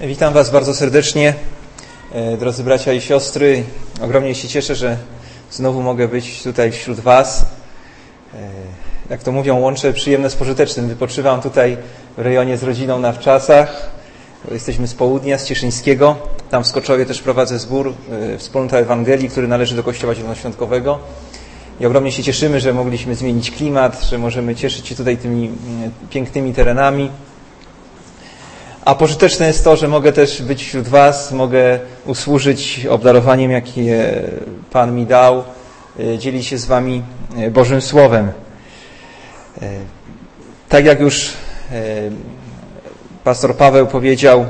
Witam Was bardzo serdecznie, e, drodzy bracia i siostry. Ogromnie się cieszę, że znowu mogę być tutaj wśród Was. E, jak to mówią, łączę przyjemne z pożytecznym. Wypoczywam tutaj w rejonie z rodziną na wczasach. Jesteśmy z południa, z Cieszyńskiego. Tam w Skoczowie też prowadzę zbór e, Wspólnota Ewangelii, który należy do Kościoła Zielonoświątkowego. I ogromnie się cieszymy, że mogliśmy zmienić klimat, że możemy cieszyć się tutaj tymi pięknymi terenami. A pożyteczne jest to, że mogę też być wśród Was, mogę usłużyć obdarowaniem, jakie Pan mi dał, e, dzielić się z Wami e, Bożym Słowem. E, tak jak już pastor Paweł powiedział,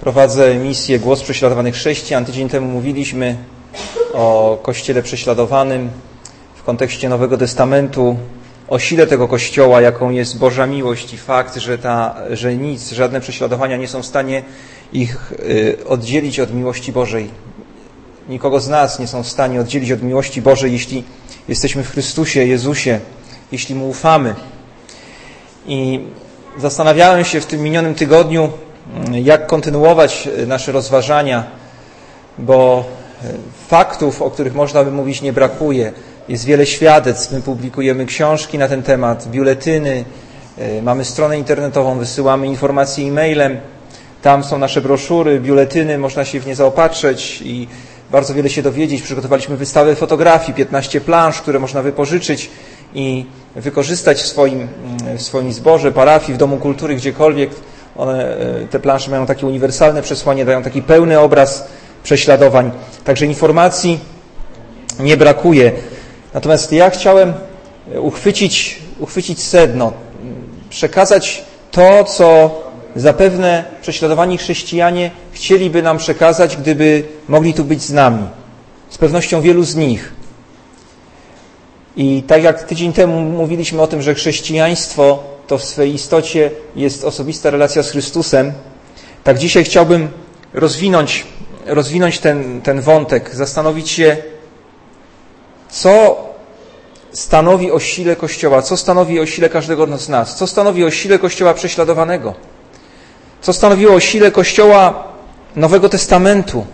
prowadzę misję Głos Prześladowanych Chrześcijan. Tydzień temu mówiliśmy o Kościele prześladowanym w kontekście Nowego Testamentu, o sile tego Kościoła, jaką jest Boża miłość i fakt, że, ta, że nic, żadne prześladowania nie są w stanie ich y, oddzielić od miłości Bożej. Nikogo z nas nie są w stanie oddzielić od miłości Bożej, jeśli jesteśmy w Chrystusie, Jezusie, jeśli Mu ufamy. I zastanawiałem się w tym minionym tygodniu, mm, jak kontynuować nasze rozważania, bo y, faktów, o których można by mówić, nie brakuje. Jest wiele świadectw, my publikujemy książki na ten temat, biuletyny, e, mamy stronę internetową, wysyłamy informacje e-mailem, tam są nasze broszury, biuletyny, można się w nie zaopatrzyć i bardzo wiele się dowiedzieć. Przygotowaliśmy wystawę fotografii, 15 plansz, które można wypożyczyć i wykorzystać w swoim, w swoim zborze, parafii, w Domu Kultury, gdziekolwiek. One, e, te plansze mają takie uniwersalne przesłanie, dają taki pełny obraz prześladowań. Także informacji nie brakuje. Natomiast ja chciałem uchwycić, uchwycić sedno, przekazać to, co zapewne prześladowani chrześcijanie chcieliby nam przekazać, gdyby mogli tu być z nami. Z pewnością wielu z nich. I tak jak tydzień temu mówiliśmy o tym, że chrześcijaństwo to w swej istocie jest osobista relacja z Chrystusem, tak dzisiaj chciałbym rozwinąć, rozwinąć ten, ten wątek, zastanowić się, co stanowi o sile Kościoła, co stanowi o sile każdego z nas, co stanowi o sile Kościoła prześladowanego, co stanowiło o sile Kościoła Nowego Testamentu,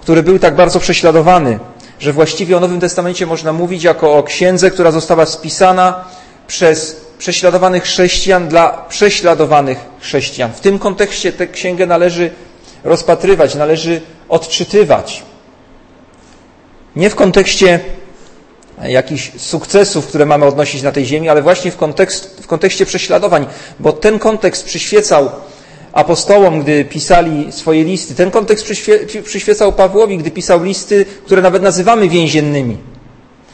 który był tak bardzo prześladowany, że właściwie o Nowym Testamencie można mówić jako o księdze, która została spisana przez prześladowanych chrześcijan dla prześladowanych chrześcijan. W tym kontekście tę księgę należy rozpatrywać, należy odczytywać. Nie w kontekście jakichś sukcesów, które mamy odnosić na tej ziemi, ale właśnie w, kontekst, w kontekście prześladowań, bo ten kontekst przyświecał apostołom, gdy pisali swoje listy. Ten kontekst przyświecał Pawłowi, gdy pisał listy, które nawet nazywamy więziennymi.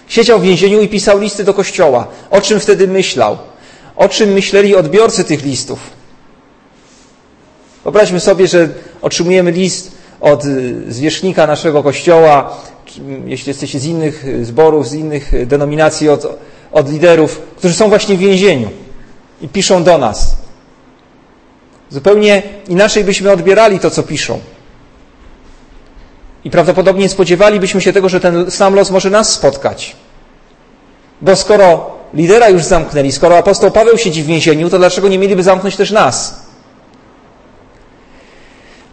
Siedział w więzieniu i pisał listy do kościoła. O czym wtedy myślał? O czym myśleli odbiorcy tych listów? Wyobraźmy sobie, że otrzymujemy list od zwierzchnika naszego kościoła, jeśli jesteście z innych zborów, z innych denominacji, od, od liderów, którzy są właśnie w więzieniu i piszą do nas. Zupełnie inaczej byśmy odbierali to, co piszą. I prawdopodobnie spodziewalibyśmy się tego, że ten sam los może nas spotkać. Bo skoro lidera już zamknęli, skoro apostoł Paweł siedzi w więzieniu, to dlaczego nie mieliby zamknąć też nas?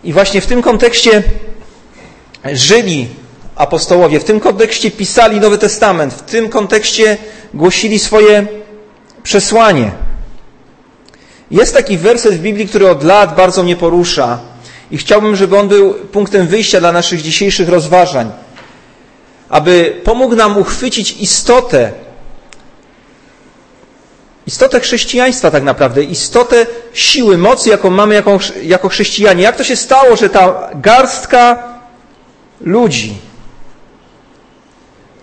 I właśnie w tym kontekście żyli apostołowie, w tym kontekście pisali Nowy Testament, w tym kontekście głosili swoje przesłanie. Jest taki werset w Biblii, który od lat bardzo mnie porusza i chciałbym, żeby on był punktem wyjścia dla naszych dzisiejszych rozważań, aby pomógł nam uchwycić istotę, istotę chrześcijaństwa tak naprawdę, istotę siły, mocy, jaką mamy jako, jako chrześcijanie. Jak to się stało, że ta garstka ludzi,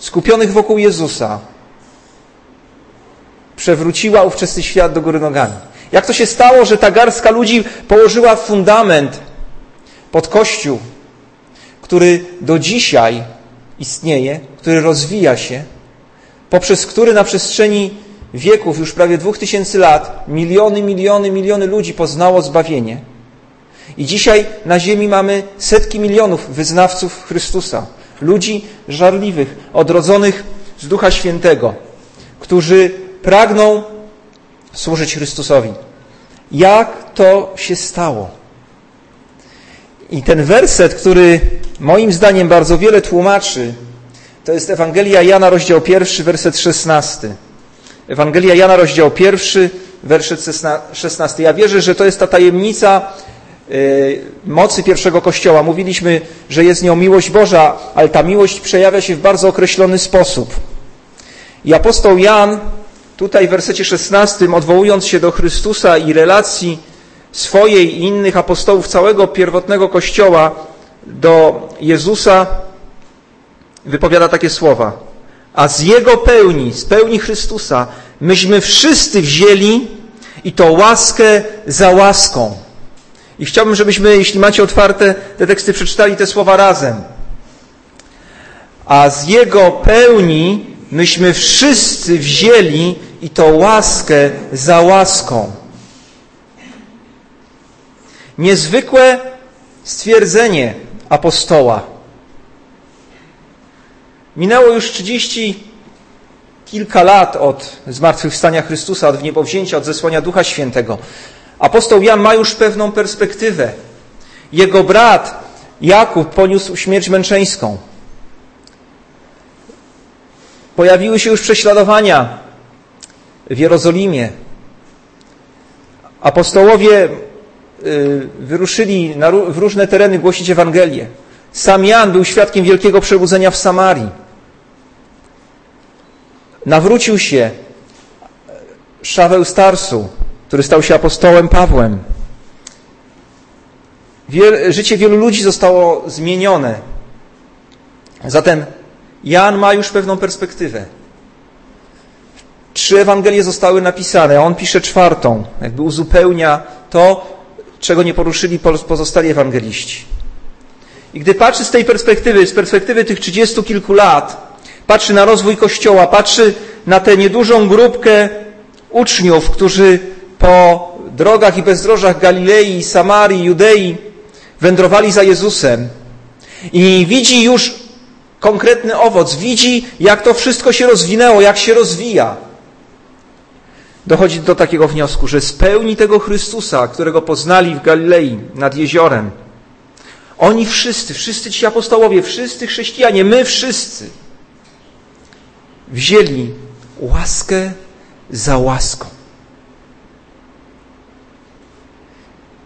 skupionych wokół Jezusa, przewróciła ówczesny świat do góry nogami. Jak to się stało, że ta garstka ludzi położyła fundament pod Kościół, który do dzisiaj istnieje, który rozwija się, poprzez który na przestrzeni wieków, już prawie dwóch tysięcy lat, miliony, miliony, miliony ludzi poznało zbawienie. I dzisiaj na ziemi mamy setki milionów wyznawców Chrystusa, ludzi żarliwych, odrodzonych z Ducha Świętego, którzy pragną służyć Chrystusowi. Jak to się stało. I ten werset, który moim zdaniem bardzo wiele tłumaczy, to jest Ewangelia Jana, rozdział pierwszy, werset szesnasty. Ewangelia Jana, rozdział pierwszy, werset szesnasty. Ja wierzę, że to jest ta tajemnica mocy pierwszego Kościoła. Mówiliśmy, że jest nią miłość Boża, ale ta miłość przejawia się w bardzo określony sposób. I apostoł Jan tutaj w wersecie szesnastym, odwołując się do Chrystusa i relacji swojej i innych apostołów całego pierwotnego Kościoła do Jezusa, wypowiada takie słowa. A z Jego pełni, z pełni Chrystusa, myśmy wszyscy wzięli i to łaskę za łaską. I chciałbym, żebyśmy, jeśli macie otwarte te teksty, przeczytali te słowa razem. A z Jego pełni myśmy wszyscy wzięli i to łaskę za łaską. Niezwykłe stwierdzenie apostoła. Minęło już trzydzieści kilka lat od zmartwychwstania Chrystusa, od wniebowzięcia, od zesłania Ducha Świętego. Apostoł Jan ma już pewną perspektywę. Jego brat Jakub poniósł śmierć męczeńską. Pojawiły się już prześladowania w Jerozolimie. Apostołowie y, wyruszyli w różne tereny głosić Ewangelię. Sam Jan był świadkiem wielkiego przebudzenia w Samarii. Nawrócił się Szaweł Starsu, który stał się apostołem Pawłem. życie wielu ludzi zostało zmienione. Zatem Jan ma już pewną perspektywę. Trzy Ewangelie zostały napisane, a on pisze czwartą, jakby uzupełnia to, czego nie poruszyli pozostali ewangeliści. I gdy patrzy z tej perspektywy, z perspektywy tych trzydziestu kilku lat, patrzy na rozwój Kościoła, patrzy na tę niedużą grupkę uczniów, którzy po drogach i bezdrożach Galilei, Samarii, Judei wędrowali za Jezusem i widzi już konkretny owoc, widzi jak to wszystko się rozwinęło, jak się rozwija dochodzi do takiego wniosku, że spełni tego Chrystusa, którego poznali w Galilei nad jeziorem. Oni wszyscy, wszyscy ci apostołowie, wszyscy chrześcijanie, my wszyscy wzięli łaskę za łaską.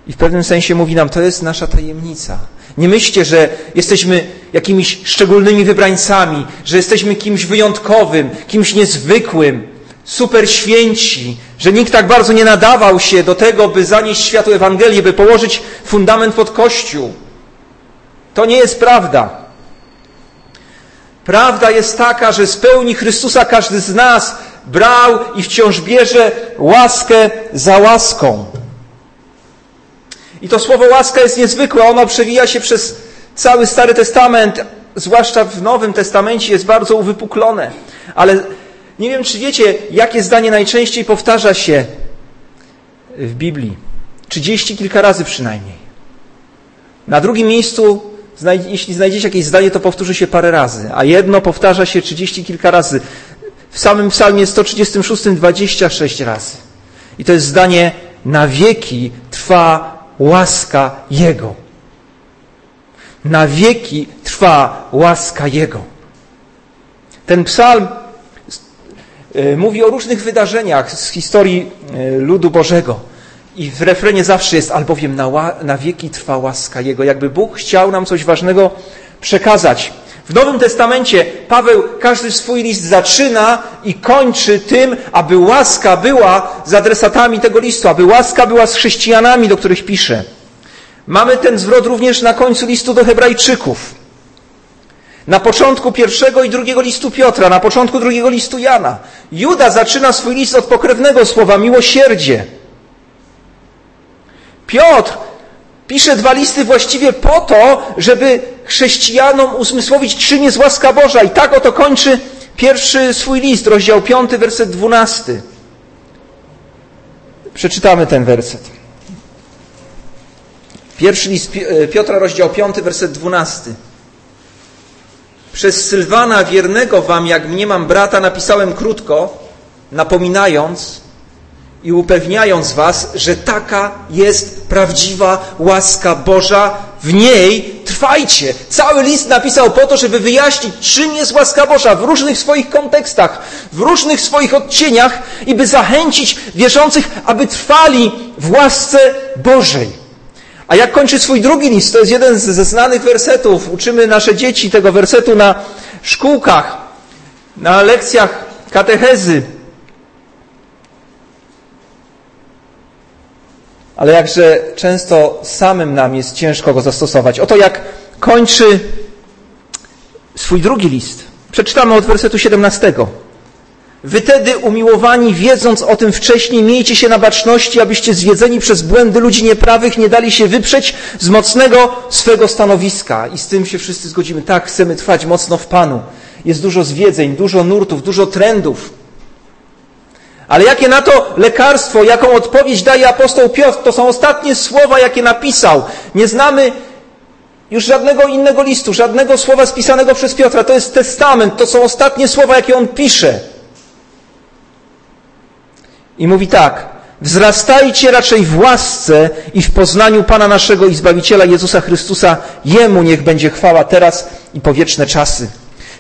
I w pewnym sensie mówi nam, to jest nasza tajemnica. Nie myślcie, że jesteśmy jakimiś szczególnymi wybrańcami, że jesteśmy kimś wyjątkowym, kimś niezwykłym, super święci, że nikt tak bardzo nie nadawał się do tego, by zanieść światu Ewangelię, by położyć fundament pod Kościół. To nie jest prawda. Prawda jest taka, że z pełni Chrystusa każdy z nas brał i wciąż bierze łaskę za łaską. I to słowo łaska jest niezwykłe. Ono przewija się przez cały Stary Testament, zwłaszcza w Nowym Testamencie jest bardzo uwypuklone. Ale nie wiem, czy wiecie, jakie zdanie najczęściej powtarza się w Biblii. Trzydzieści kilka razy przynajmniej. Na drugim miejscu, jeśli znajdziecie jakieś zdanie, to powtórzy się parę razy, a jedno powtarza się trzydzieści kilka razy. W samym psalmie 136 26 razy. I to jest zdanie na wieki trwa łaska Jego. Na wieki trwa łaska Jego. Ten psalm E, mówi o różnych wydarzeniach z historii e, ludu Bożego. I w refrenie zawsze jest, albowiem na, na wieki trwa łaska Jego. Jakby Bóg chciał nam coś ważnego przekazać. W Nowym Testamencie Paweł każdy swój list zaczyna i kończy tym, aby łaska była z adresatami tego listu, aby łaska była z chrześcijanami, do których pisze. Mamy ten zwrot również na końcu listu do Hebrajczyków. Na początku pierwszego i drugiego listu Piotra, na początku drugiego listu Jana. Juda zaczyna swój list od pokrewnego słowa miłosierdzie. Piotr pisze dwa listy właściwie po to, żeby chrześcijanom uzmysłowić, czym jest łaska Boża. I tak oto kończy pierwszy swój list, rozdział 5, werset 12. Przeczytamy ten werset. Pierwszy list Piotra, rozdział 5, werset 12. Przez Sylwana, wiernego wam, jak mnie mam brata, napisałem krótko, napominając, i upewniając was, że taka jest prawdziwa łaska Boża, w niej trwajcie. Cały list napisał po to, żeby wyjaśnić, czym jest łaska Boża w różnych swoich kontekstach, w różnych swoich odcieniach i by zachęcić wierzących, aby trwali w łasce Bożej. A jak kończy swój drugi list? To jest jeden ze znanych wersetów. Uczymy nasze dzieci tego wersetu na szkółkach, na lekcjach katechezy. Ale jakże często samym nam jest ciężko go zastosować. Oto jak kończy swój drugi list. Przeczytamy od wersetu 17. Wy tedy, umiłowani, wiedząc o tym wcześniej, miejcie się na baczności, abyście zwiedzeni przez błędy ludzi nieprawych nie dali się wyprzeć z mocnego swego stanowiska. I z tym się wszyscy zgodzimy. Tak, chcemy trwać mocno w Panu. Jest dużo zwiedzeń, dużo nurtów, dużo trendów. Ale jakie na to lekarstwo, jaką odpowiedź daje apostoł Piotr? To są ostatnie słowa, jakie napisał. Nie znamy już żadnego innego listu, żadnego słowa spisanego przez Piotra. To jest testament, to są ostatnie słowa, jakie on pisze. I mówi tak: Wzrastajcie raczej w łasce i w poznaniu Pana naszego i Zbawiciela Jezusa Chrystusa. Jemu niech będzie chwała teraz i po wieczne czasy.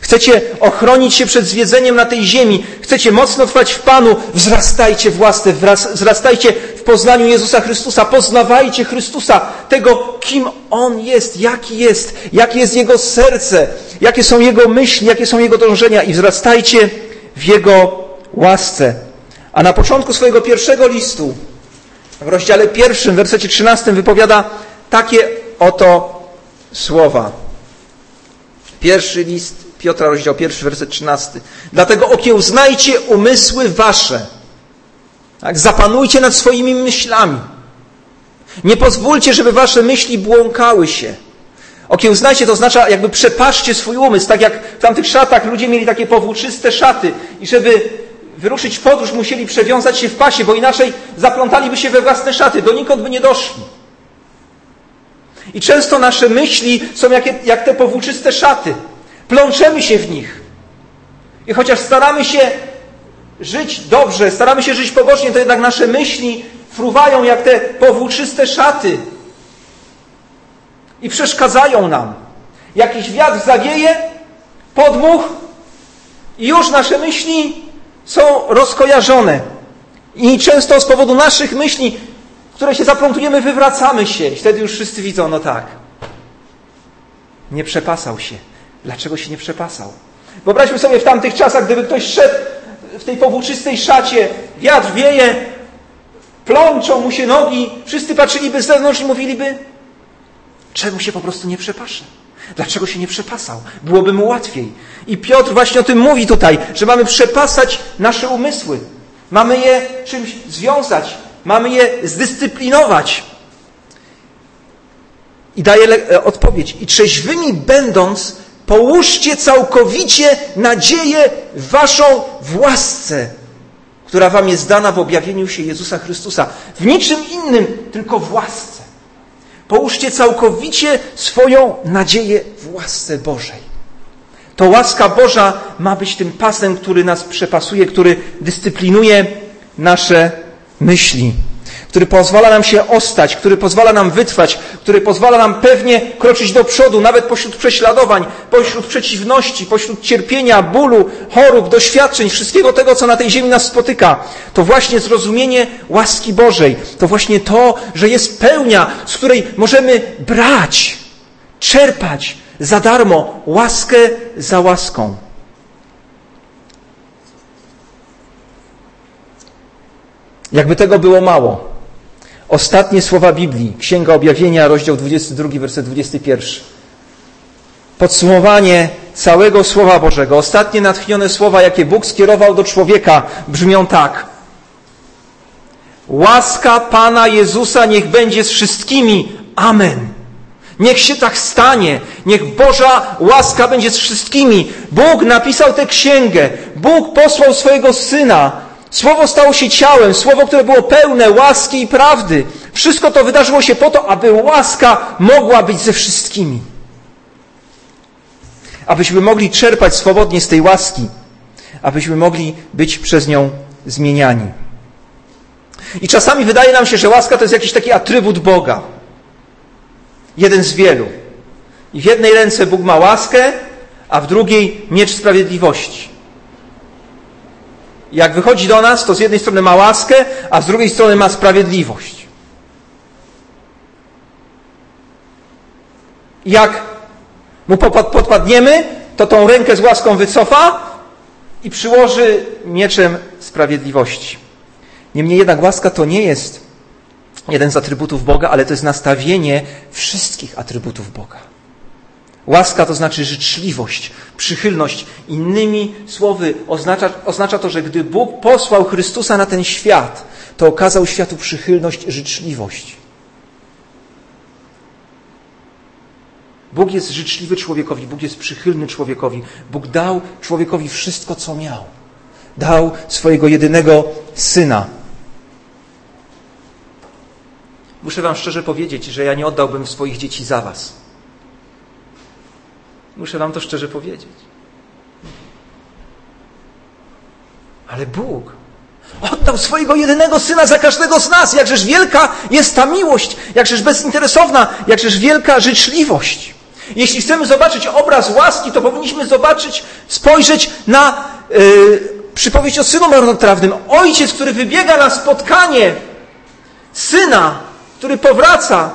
Chcecie ochronić się przed zwiedzeniem na tej ziemi, chcecie mocno trwać w Panu, wzrastajcie w łasce, wzrastajcie w poznaniu Jezusa Chrystusa, poznawajcie Chrystusa, tego, kim On jest, jaki jest, jakie jest Jego serce, jakie są Jego myśli, jakie są Jego dążenia i wzrastajcie w Jego łasce. A na początku swojego pierwszego listu, w rozdziale pierwszym, w wersecie trzynastym wypowiada takie oto słowa. Pierwszy list Piotra, rozdział pierwszy, werset trzynasty. Dlatego okiełznajcie umysły wasze. Tak? Zapanujcie nad swoimi myślami. Nie pozwólcie, żeby wasze myśli błąkały się. Okiełznajcie to oznacza jakby przepaszcie swój umysł, tak jak w tamtych szatach ludzie mieli takie powłóczyste szaty i żeby wyruszyć w podróż musieli przewiązać się w pasie, bo inaczej zaplątaliby się we własne szaty, donikąd by nie doszli. I często nasze myśli są jak, jak te powłóczyste szaty. Plączemy się w nich. I chociaż staramy się żyć dobrze, staramy się żyć pobożnie, to jednak nasze myśli fruwają jak te powłóczyste szaty i przeszkadzają nam. Jakiś wiatr zawieje, podmuch i już nasze myśli są rozkojarzone. I często z powodu naszych myśli, które się zaplątujemy, wywracamy się. I wtedy już wszyscy widzą, no tak, nie przepasał się. Dlaczego się nie przepasał? Wyobraźmy sobie w tamtych czasach, gdyby ktoś szedł w tej powłóczystej szacie, wiatr wieje, plączą mu się nogi, wszyscy patrzyliby z zewnątrz i mówiliby, czemu się po prostu nie przepasza? Dlaczego się nie przepasał? Byłoby mu łatwiej. I Piotr właśnie o tym mówi tutaj, że mamy przepasać nasze umysły. Mamy je czymś związać. Mamy je zdyscyplinować. I daje e, odpowiedź. I trzeźwymi będąc, Połóżcie całkowicie nadzieję waszą w łasce, która wam jest dana w objawieniu się Jezusa Chrystusa. W niczym innym, tylko w łasce. Połóżcie całkowicie swoją nadzieję w łasce Bożej. To łaska Boża ma być tym pasem, który nas przepasuje, który dyscyplinuje nasze myśli który pozwala nam się ostać, który pozwala nam wytrwać, który pozwala nam pewnie kroczyć do przodu, nawet pośród prześladowań, pośród przeciwności, pośród cierpienia, bólu, chorób, doświadczeń, wszystkiego tego, co na tej ziemi nas spotyka. To właśnie zrozumienie łaski Bożej, to właśnie to, że jest pełnia, z której możemy brać, czerpać za darmo łaskę za łaską. Jakby tego było mało. Ostatnie słowa Biblii, Księga Objawienia, rozdział 22, werset 21. Podsumowanie całego Słowa Bożego, ostatnie natchnione słowa, jakie Bóg skierował do człowieka, brzmią tak. Łaska Pana Jezusa niech będzie z wszystkimi. Amen. Niech się tak stanie. Niech Boża łaska będzie z wszystkimi. Bóg napisał tę księgę. Bóg posłał swojego Syna Słowo stało się ciałem, słowo, które było pełne łaski i prawdy. Wszystko to wydarzyło się po to, aby łaska mogła być ze wszystkimi. Abyśmy mogli czerpać swobodnie z tej łaski, abyśmy mogli być przez nią zmieniani. I czasami wydaje nam się, że łaska to jest jakiś taki atrybut Boga. Jeden z wielu. I w jednej ręce Bóg ma łaskę, a w drugiej miecz sprawiedliwości. Jak wychodzi do nas, to z jednej strony ma łaskę, a z drugiej strony ma sprawiedliwość. Jak mu podpadniemy, to tą rękę z łaską wycofa i przyłoży mieczem sprawiedliwości. Niemniej jednak łaska to nie jest jeden z atrybutów Boga, ale to jest nastawienie wszystkich atrybutów Boga. Łaska to znaczy życzliwość, przychylność. Innymi słowy, oznacza, oznacza to, że gdy Bóg posłał Chrystusa na ten świat, to okazał światu przychylność, życzliwość. Bóg jest życzliwy człowiekowi, Bóg jest przychylny człowiekowi. Bóg dał człowiekowi wszystko, co miał. Dał swojego jedynego syna. Muszę Wam szczerze powiedzieć, że ja nie oddałbym swoich dzieci za Was. Muszę Wam to szczerze powiedzieć. Ale Bóg oddał swojego jedynego syna za każdego z nas. Jakżeż wielka jest ta miłość, jakżeż bezinteresowna, jakżeż wielka życzliwość. Jeśli chcemy zobaczyć obraz łaski, to powinniśmy zobaczyć, spojrzeć na yy, przypowieść o synu marnotrawnym. Ojciec, który wybiega na spotkanie syna, który powraca.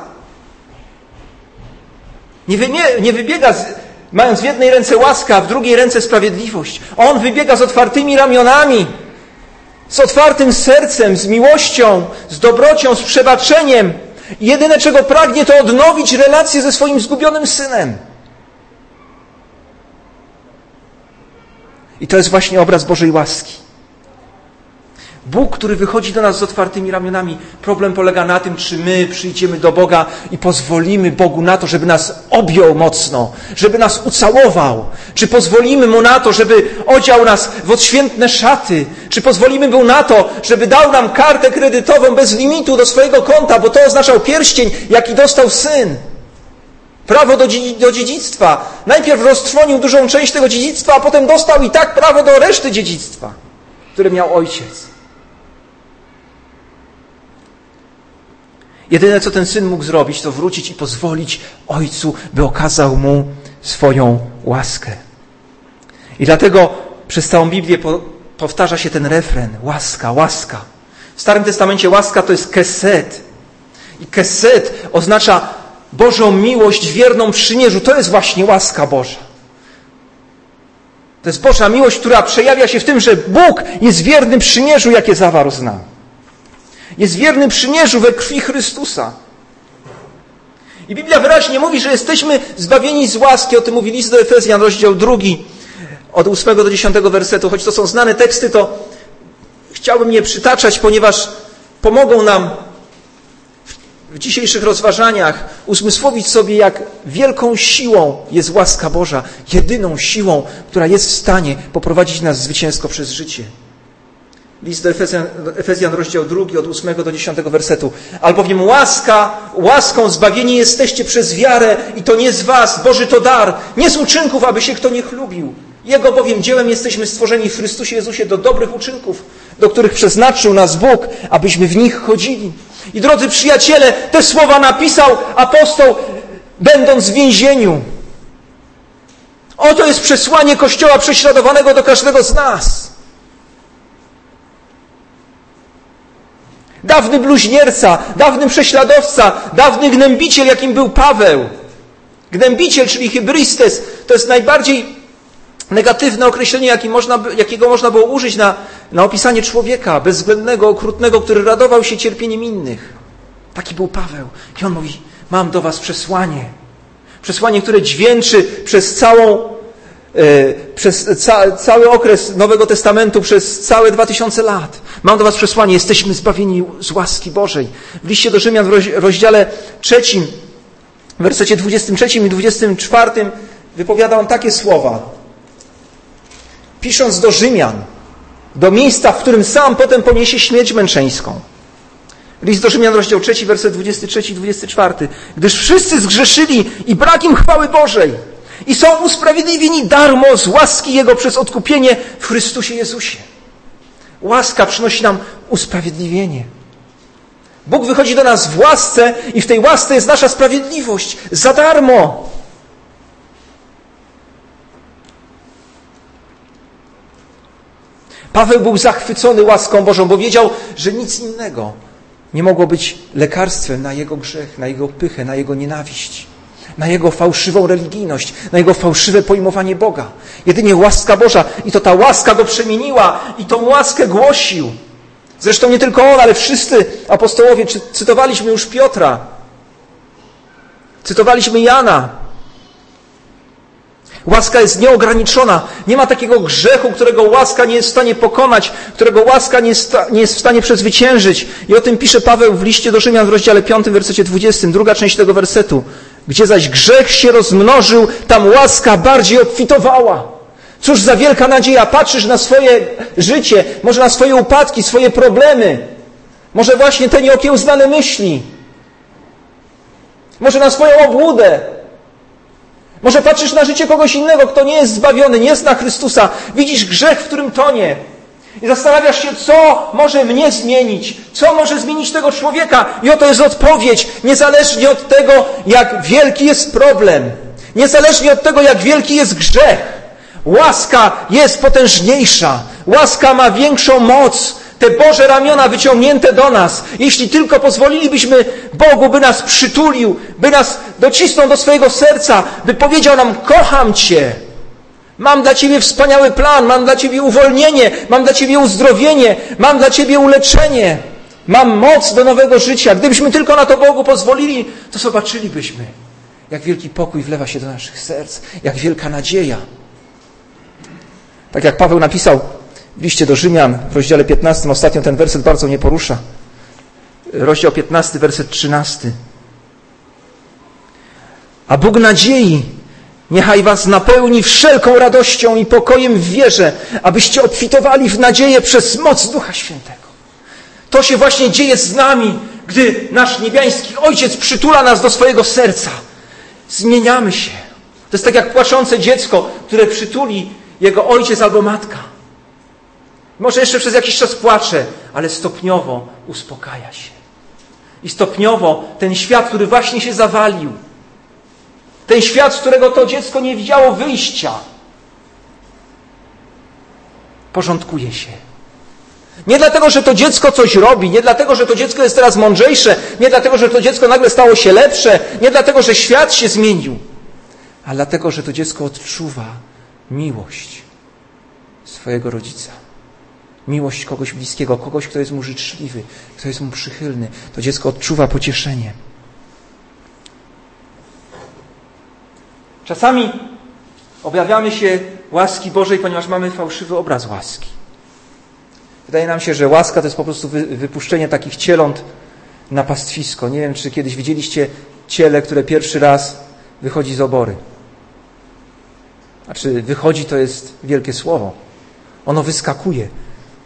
Nie, wy, nie, nie wybiega z, mając w jednej ręce łaskę, a w drugiej ręce sprawiedliwość. On wybiega z otwartymi ramionami, z otwartym sercem, z miłością, z dobrocią, z przebaczeniem. Jedyne, czego pragnie, to odnowić relację ze swoim zgubionym synem. I to jest właśnie obraz Bożej łaski. Bóg, który wychodzi do nas z otwartymi ramionami. Problem polega na tym, czy my przyjdziemy do Boga i pozwolimy Bogu na to, żeby nas objął mocno, żeby nas ucałował. Czy pozwolimy Mu na to, żeby odział nas w odświętne szaty. Czy pozwolimy Mu na to, żeby dał nam kartę kredytową bez limitu do swojego konta, bo to oznaczał pierścień, jaki dostał syn. Prawo do, do dziedzictwa. Najpierw roztrwonił dużą część tego dziedzictwa, a potem dostał i tak prawo do reszty dziedzictwa, które miał ojciec. Jedyne, co ten syn mógł zrobić, to wrócić i pozwolić ojcu, by okazał mu swoją łaskę. I dlatego przez całą Biblię powtarza się ten refren: łaska, łaska. W Starym Testamencie łaska to jest keset. I keset oznacza Bożą miłość wierną przymierzu. To jest właśnie łaska Boża. To jest Boża miłość, która przejawia się w tym, że Bóg jest wierny przymierzu, jakie zawarł z nami. Jest wierny przymierzu we krwi Chrystusa. I Biblia wyraźnie mówi, że jesteśmy zbawieni z łaski. O tym mówi list do Efezjan, rozdział drugi, od 8 do 10 wersetu. Choć to są znane teksty, to chciałbym je przytaczać, ponieważ pomogą nam w dzisiejszych rozważaniach uzmysłowić sobie, jak wielką siłą jest łaska Boża, jedyną siłą, która jest w stanie poprowadzić nas zwycięsko przez życie. List do Efezjan, Efezjan, rozdział 2, od 8 do 10 wersetu. Albowiem łaska, łaską zbawieni jesteście przez wiarę i to nie z was, Boży to dar, nie z uczynków, aby się kto nie chlubił. Jego bowiem dziełem jesteśmy stworzeni w Chrystusie Jezusie do dobrych uczynków, do których przeznaczył nas Bóg, abyśmy w nich chodzili. I drodzy przyjaciele, te słowa napisał apostoł, będąc w więzieniu. Oto jest przesłanie Kościoła prześladowanego do każdego z nas. Dawny bluźnierca, dawny prześladowca, dawny gnębiciel, jakim był Paweł. Gnębiciel, czyli hybristes, to jest najbardziej negatywne określenie, można, jakiego można było użyć na, na opisanie człowieka bezwzględnego, okrutnego, który radował się cierpieniem innych. Taki był Paweł. I on mówi, mam do was przesłanie. Przesłanie, które dźwięczy przez całą przez ca cały okres Nowego Testamentu, przez całe dwa tysiące lat. Mam do Was przesłanie, jesteśmy zbawieni z łaski Bożej. W liście do Rzymian w rozdziale trzecim, w wersecie 23 i 24 wypowiada on takie słowa. Pisząc do Rzymian, do miejsca, w którym sam potem poniesie śmierć męczeńską. List do Rzymian, rozdział 3, werset 23 i 24. Gdyż wszyscy zgrzeszyli i brak im chwały Bożej i są usprawiedliwieni darmo z łaski Jego przez odkupienie w Chrystusie Jezusie. Łaska przynosi nam usprawiedliwienie. Bóg wychodzi do nas w łasce i w tej łasce jest nasza sprawiedliwość. Za darmo. Paweł był zachwycony łaską Bożą, bo wiedział, że nic innego nie mogło być lekarstwem na jego grzech, na jego pychę, na jego nienawiść, na jego fałszywą religijność, na jego fałszywe pojmowanie Boga. Jedynie łaska Boża i to ta łaska go przemieniła i tą łaskę głosił. Zresztą nie tylko on, ale wszyscy apostołowie, cytowaliśmy już Piotra, cytowaliśmy Jana, Łaska jest nieograniczona. Nie ma takiego grzechu, którego łaska nie jest w stanie pokonać, którego łaska nie jest, nie jest w stanie przezwyciężyć. I o tym pisze Paweł w liście do Rzymian w rozdziale 5, wersecie 20, druga część tego wersetu. Gdzie zaś grzech się rozmnożył, tam łaska bardziej obfitowała. Cóż za wielka nadzieja. Patrzysz na swoje życie, może na swoje upadki, swoje problemy. Może właśnie te nieokiełznane myśli. Może na swoją obłudę, może patrzysz na życie kogoś innego, kto nie jest zbawiony, nie zna Chrystusa. Widzisz grzech, w którym tonie. I zastanawiasz się, co może mnie zmienić, co może zmienić tego człowieka. I oto jest odpowiedź, niezależnie od tego, jak wielki jest problem, niezależnie od tego, jak wielki jest grzech. Łaska jest potężniejsza, łaska ma większą moc, te Boże ramiona wyciągnięte do nas, jeśli tylko pozwolilibyśmy Bogu, by nas przytulił, by nas docisnął do swojego serca, by powiedział nam, kocham Cię, mam dla Ciebie wspaniały plan, mam dla Ciebie uwolnienie, mam dla Ciebie uzdrowienie, mam dla Ciebie uleczenie, mam moc do nowego życia. Gdybyśmy tylko na to Bogu pozwolili, to zobaczylibyśmy, jak wielki pokój wlewa się do naszych serc, jak wielka nadzieja. Tak jak Paweł napisał w liście do Rzymian w rozdziale 15, ostatnio ten werset bardzo mnie porusza. Rozdział 15, werset 13. A Bóg nadziei niechaj was napełni wszelką radością i pokojem w wierze, abyście obfitowali w nadzieję przez moc Ducha Świętego. To się właśnie dzieje z nami, gdy nasz niebiański Ojciec przytula nas do swojego serca. Zmieniamy się. To jest tak jak płaczące dziecko, które przytuli jego ojciec albo matka. Może jeszcze przez jakiś czas płacze, ale stopniowo uspokaja się. I stopniowo ten świat, który właśnie się zawalił, ten świat, z którego to dziecko nie widziało wyjścia, porządkuje się. Nie dlatego, że to dziecko coś robi, nie dlatego, że to dziecko jest teraz mądrzejsze, nie dlatego, że to dziecko nagle stało się lepsze, nie dlatego, że świat się zmienił, ale dlatego, że to dziecko odczuwa miłość swojego rodzica. Miłość kogoś bliskiego, kogoś, kto jest mu życzliwy, kto jest mu przychylny. To dziecko odczuwa pocieszenie. Czasami objawiamy się łaski Bożej, ponieważ mamy fałszywy obraz łaski. Wydaje nam się, że łaska to jest po prostu wypuszczenie takich cieląt na pastwisko. Nie wiem, czy kiedyś widzieliście ciele, które pierwszy raz wychodzi z obory. Znaczy, wychodzi to jest wielkie słowo. Ono wyskakuje,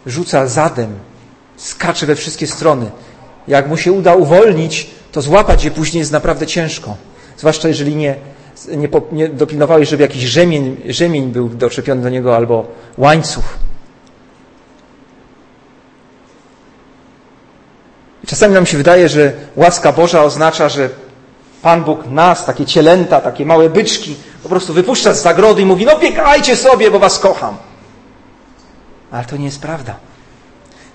rzuca zadem, skacze we wszystkie strony. Jak mu się uda uwolnić, to złapać je później jest naprawdę ciężko. Zwłaszcza jeżeli nie, nie, nie dopilnowałeś, żeby jakiś rzemień, rzemień był doczepiony do niego albo łańcuch. Czasami nam się wydaje, że łaska Boża oznacza, że Pan Bóg nas, takie cielęta, takie małe byczki, po prostu wypuszcza z zagrody i mówi, no biegajcie sobie, bo was kocham. Ale to nie jest prawda.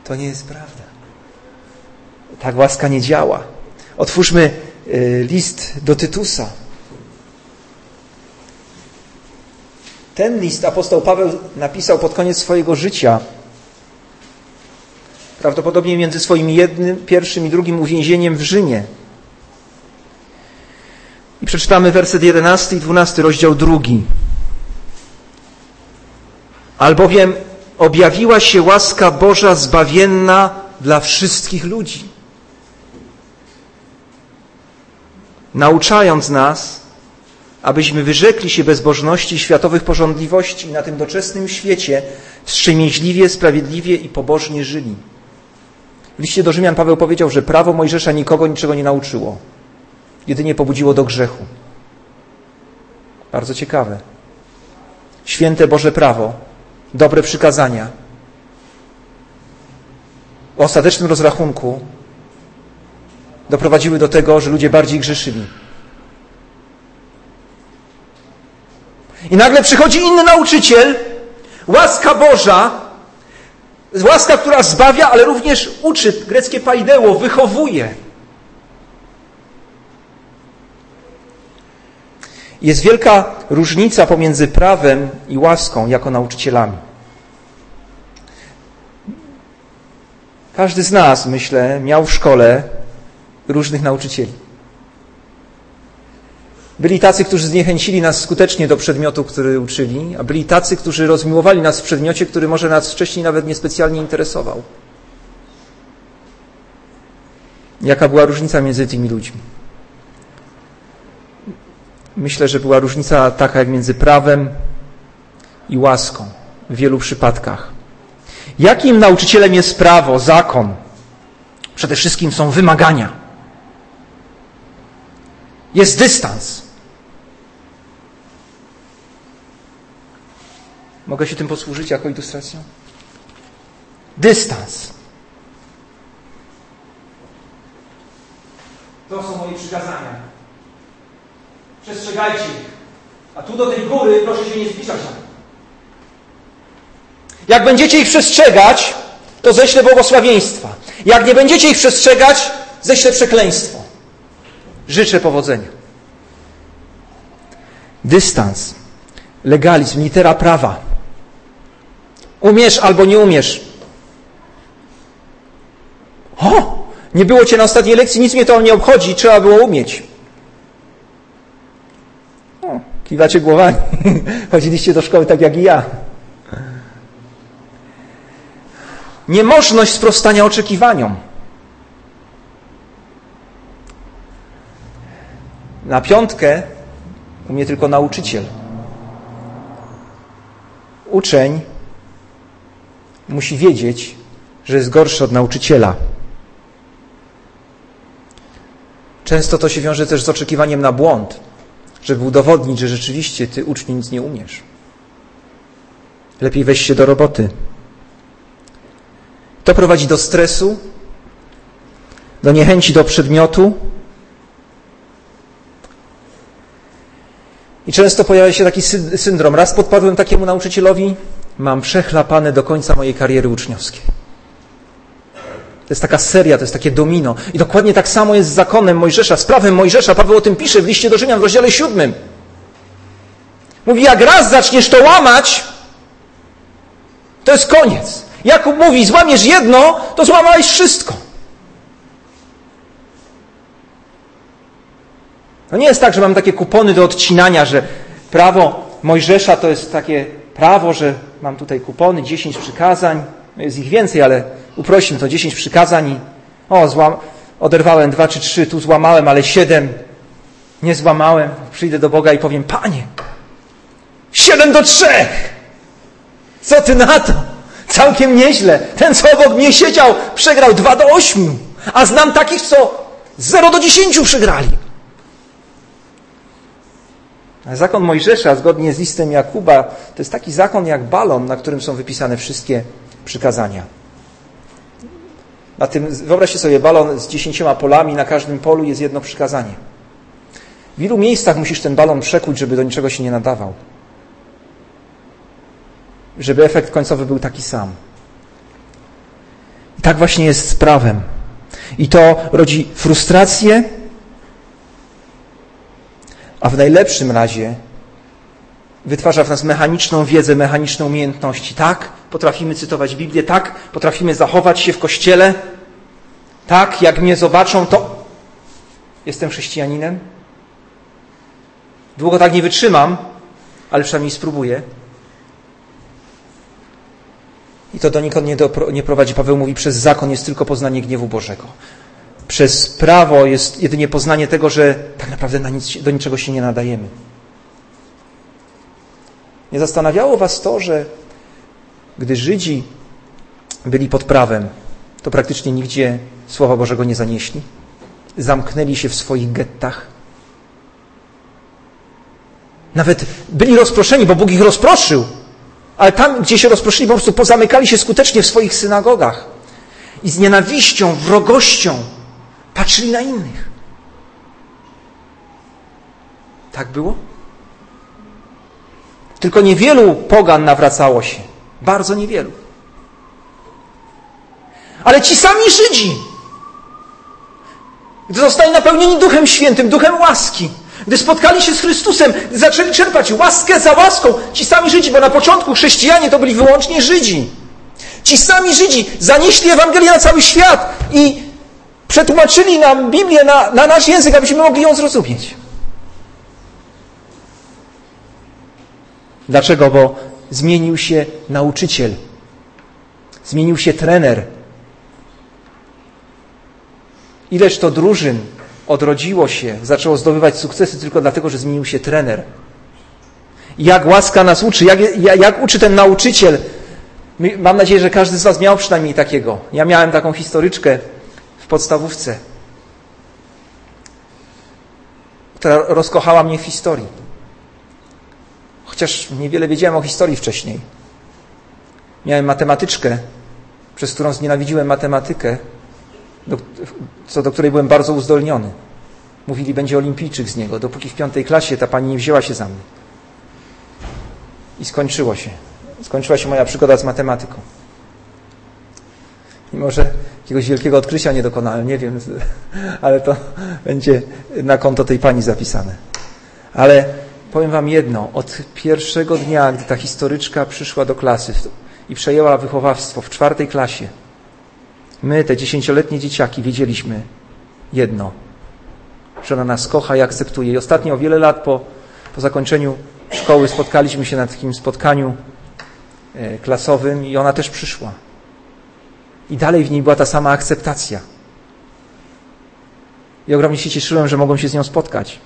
To nie jest prawda. Tak łaska nie działa. Otwórzmy y, list do Tytusa. Ten list apostoł Paweł napisał pod koniec swojego życia. Prawdopodobnie między swoim jednym, pierwszym i drugim uwięzieniem w Rzymie. I przeczytamy werset 11 i 12, rozdział drugi. Albowiem objawiła się łaska Boża zbawienna dla wszystkich ludzi. Nauczając nas, abyśmy wyrzekli się bezbożności światowych porządliwości i na tym doczesnym świecie wstrzemięźliwie, sprawiedliwie i pobożnie żyli. W liście do Rzymian Paweł powiedział, że prawo Mojżesza nikogo niczego nie nauczyło. Jedynie pobudziło do grzechu. Bardzo ciekawe. Święte Boże prawo dobre przykazania. W ostatecznym rozrachunku doprowadziły do tego, że ludzie bardziej grzeszyli. I nagle przychodzi inny nauczyciel, łaska Boża, łaska, która zbawia, ale również uczy, greckie paideło, wychowuje. Jest wielka różnica pomiędzy prawem i łaską jako nauczycielami. Każdy z nas, myślę, miał w szkole różnych nauczycieli. Byli tacy, którzy zniechęcili nas skutecznie do przedmiotu, który uczyli, a byli tacy, którzy rozmiłowali nas w przedmiocie, który może nas wcześniej nawet niespecjalnie interesował. Jaka była różnica między tymi ludźmi? Myślę, że była różnica taka jak między prawem i łaską w wielu przypadkach. Jakim nauczycielem jest prawo, zakon? Przede wszystkim są wymagania. Jest dystans. Mogę się tym posłużyć jako ilustracją? Dystans. To są moje przykazania. Przestrzegajcie ich. A tu do tej góry proszę się nie zbliżać. Jak będziecie ich przestrzegać, to ześlę błogosławieństwa. Jak nie będziecie ich przestrzegać, ześlę przekleństwo. Życzę powodzenia. Dystans, legalizm, litera prawa. Umiesz albo nie umiesz. O! Nie było cię na ostatniej lekcji, nic mnie to nie obchodzi, trzeba było umieć. O, kiwacie głowami. Chodziliście do szkoły tak jak i ja. Niemożność sprostania oczekiwaniom. Na piątkę umie tylko nauczyciel. Uczeń musi wiedzieć, że jest gorszy od nauczyciela. Często to się wiąże też z oczekiwaniem na błąd, żeby udowodnić, że rzeczywiście ty uczniu nic nie umiesz. Lepiej weź się do roboty. To prowadzi do stresu, do niechęci do przedmiotu. I często pojawia się taki syndrom. Raz podpadłem takiemu nauczycielowi, mam przechlapane do końca mojej kariery uczniowskiej. To jest taka seria, to jest takie domino. I dokładnie tak samo jest z zakonem Mojżesza, z prawem Mojżesza. Paweł o tym pisze w liście do Rzymian w rozdziale siódmym. Mówi, jak raz zaczniesz to łamać, to jest koniec. Jakub mówi, złamiesz jedno, to złamałeś wszystko. To nie jest tak, że mam takie kupony do odcinania, że prawo Mojżesza to jest takie prawo, że mam tutaj kupony, 10 przykazań, jest ich więcej, ale uprośmy to, 10 przykazań i o, złam, oderwałem dwa czy trzy, tu złamałem, ale siedem nie złamałem. Przyjdę do Boga i powiem, Panie, siedem do trzech! Co ty na to? Całkiem nieźle. Ten, co obok mnie siedział, przegrał dwa do ośmiu. A znam takich, co zero do dziesięciu przegrali. Zakon Mojżesza, zgodnie z listem Jakuba, to jest taki zakon jak balon, na którym są wypisane wszystkie przykazania. Na tym, wyobraźcie sobie balon z dziesięcioma polami, na każdym polu jest jedno przykazanie. W ilu miejscach musisz ten balon przekuć, żeby do niczego się nie nadawał? Żeby efekt końcowy był taki sam. I tak właśnie jest z prawem. I to rodzi frustrację, a w najlepszym razie wytwarza w nas mechaniczną wiedzę, mechaniczne umiejętności. Tak, potrafimy cytować Biblię, tak, potrafimy zachować się w kościele, tak, jak mnie zobaczą, to jestem chrześcijaninem. Długo tak nie wytrzymam, ale przynajmniej spróbuję. I to donikąd nie, nie prowadzi. Paweł mówi, przez zakon jest tylko poznanie gniewu Bożego przez prawo jest jedynie poznanie tego, że tak naprawdę na nic, do niczego się nie nadajemy. Nie zastanawiało Was to, że gdy Żydzi byli pod prawem, to praktycznie nigdzie Słowa Bożego nie zanieśli? Zamknęli się w swoich gettach. Nawet byli rozproszeni, bo Bóg ich rozproszył, ale tam, gdzie się rozproszyli, po prostu pozamykali się skutecznie w swoich synagogach i z nienawiścią, wrogością Patrzyli na innych. Tak było? Tylko niewielu pogan nawracało się. Bardzo niewielu. Ale ci sami Żydzi, gdy zostali napełnieni Duchem Świętym, Duchem łaski, gdy spotkali się z Chrystusem, gdy zaczęli czerpać łaskę za łaską, ci sami Żydzi, bo na początku chrześcijanie to byli wyłącznie Żydzi. Ci sami Żydzi zanieśli Ewangelię na cały świat i przetłumaczyli nam Biblię na, na nasz język, abyśmy mogli ją zrozumieć. Dlaczego? Bo zmienił się nauczyciel, zmienił się trener. Ileż to drużyn odrodziło się, zaczęło zdobywać sukcesy tylko dlatego, że zmienił się trener. Jak łaska nas uczy, jak, jak uczy ten nauczyciel. Mam nadzieję, że każdy z Was miał przynajmniej takiego. Ja miałem taką historyczkę podstawówce, która rozkochała mnie w historii. Chociaż niewiele wiedziałem o historii wcześniej. Miałem matematyczkę, przez którą znienawidziłem matematykę, do, co do której byłem bardzo uzdolniony. Mówili, będzie olimpijczyk z niego, dopóki w piątej klasie ta pani nie wzięła się za mnie. I skończyło się. Skończyła się moja przygoda z matematyką. Mimo, że jakiegoś wielkiego odkrycia nie dokonałem, nie wiem, ale to będzie na konto tej pani zapisane. Ale powiem Wam jedno. Od pierwszego dnia, gdy ta historyczka przyszła do klasy i przejęła wychowawstwo w czwartej klasie, My, te dziesięcioletnie dzieciaki, wiedzieliśmy jedno, że ona nas kocha i akceptuje. I ostatnio, wiele lat po, po zakończeniu szkoły, spotkaliśmy się na takim spotkaniu e, klasowym i ona też przyszła. I dalej w niej była ta sama akceptacja. I ogromnie się cieszyłem, że mogłem się z nią spotkać.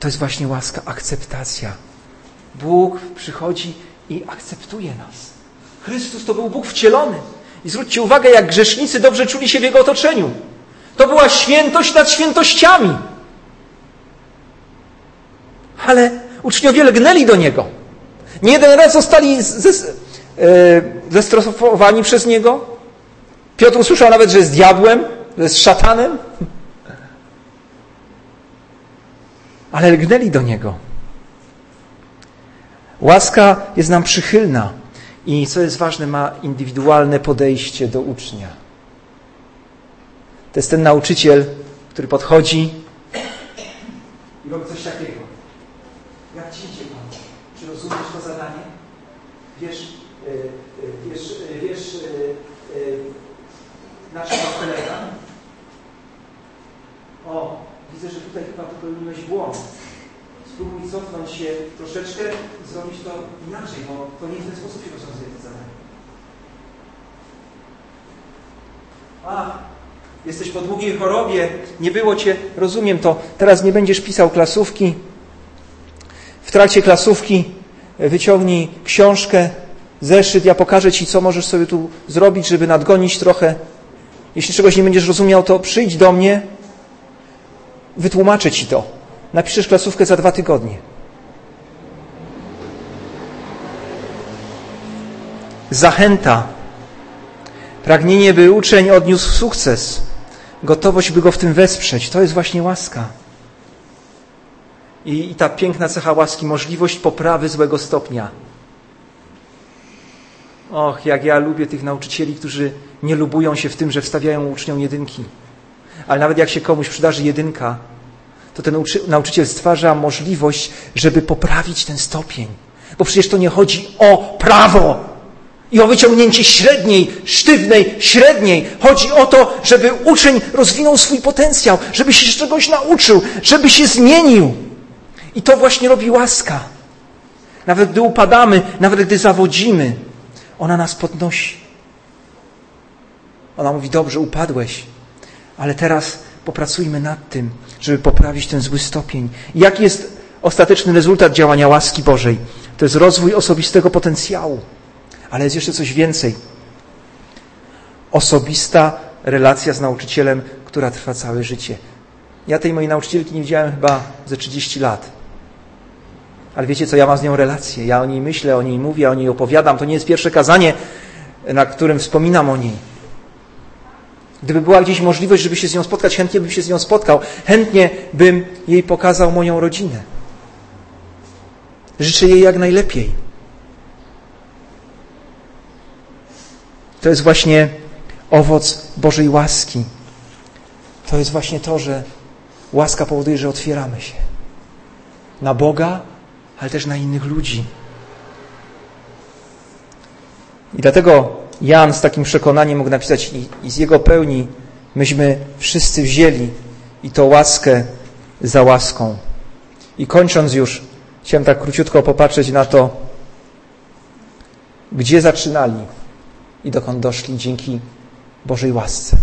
To jest właśnie łaska, akceptacja. Bóg przychodzi i akceptuje nas. Chrystus to był Bóg wcielony. I zwróćcie uwagę, jak grzesznicy dobrze czuli się w jego otoczeniu. To była świętość nad świętościami. Ale uczniowie lgnęli do niego. Nie jeden raz zostali zestrofowani przez niego. Piotr usłyszał nawet, że jest diabłem, że jest szatanem. Ale lgnęli do niego. Łaska jest nam przychylna. I co jest ważne, ma indywidualne podejście do ucznia. To jest ten nauczyciel, który podchodzi i robi coś takiego. Jak ci idzie, Pan? Czy rozumiesz to zadanie? Wiesz, wiesz, yy, wiesz yy, na czym polega? O, widzę, że tutaj chyba popełniłeś błąd spróbuj cofnąć się troszeczkę i zrobić to inaczej, bo to nie w ten sposób się rozwiązuje to zadanie. A, jesteś po długiej chorobie, nie było cię, rozumiem to, teraz nie będziesz pisał klasówki. W trakcie klasówki wyciągnij książkę, zeszyt, ja pokażę ci, co możesz sobie tu zrobić, żeby nadgonić trochę. Jeśli czegoś nie będziesz rozumiał, to przyjdź do mnie, wytłumaczę ci to. Napiszesz klasówkę za dwa tygodnie. Zachęta, pragnienie, by uczeń odniósł sukces, gotowość, by go w tym wesprzeć. To jest właśnie łaska. I, I, ta piękna cecha łaski, możliwość poprawy złego stopnia. Och, jak ja lubię tych nauczycieli, którzy nie lubują się w tym, że wstawiają uczniom jedynki. Ale nawet jak się komuś przydarzy jedynka, to ten nauczyciel stwarza możliwość, żeby poprawić ten stopień. Bo przecież to nie chodzi o prawo i o wyciągnięcie średniej, sztywnej, średniej. Chodzi o to, żeby uczeń rozwinął swój potencjał, żeby się czegoś nauczył, żeby się zmienił. I to właśnie robi łaska. Nawet gdy upadamy, nawet gdy zawodzimy, ona nas podnosi. Ona mówi: Dobrze, upadłeś, ale teraz popracujmy nad tym, żeby poprawić ten zły stopień. jaki jest ostateczny rezultat działania łaski Bożej? To jest rozwój osobistego potencjału. Ale jest jeszcze coś więcej. Osobista relacja z nauczycielem, która trwa całe życie. Ja tej mojej nauczycielki nie widziałem chyba ze 30 lat. Ale wiecie co, ja mam z nią relację. Ja o niej myślę, o niej mówię, o niej opowiadam. To nie jest pierwsze kazanie, na którym wspominam o niej. Gdyby była gdzieś możliwość, żeby się z nią spotkać, chętnie bym się z nią spotkał. Chętnie bym jej pokazał moją rodzinę. Życzę jej jak najlepiej. To jest właśnie owoc Bożej łaski. To jest właśnie to, że łaska powoduje, że otwieramy się na Boga, ale też na innych ludzi. I dlatego Jan z takim przekonaniem mógł napisać i, i z jego pełni myśmy wszyscy wzięli i to łaskę za łaską. I kończąc już, chciałem tak króciutko popatrzeć na to, gdzie zaczynali i dokąd doszli dzięki Bożej łasce.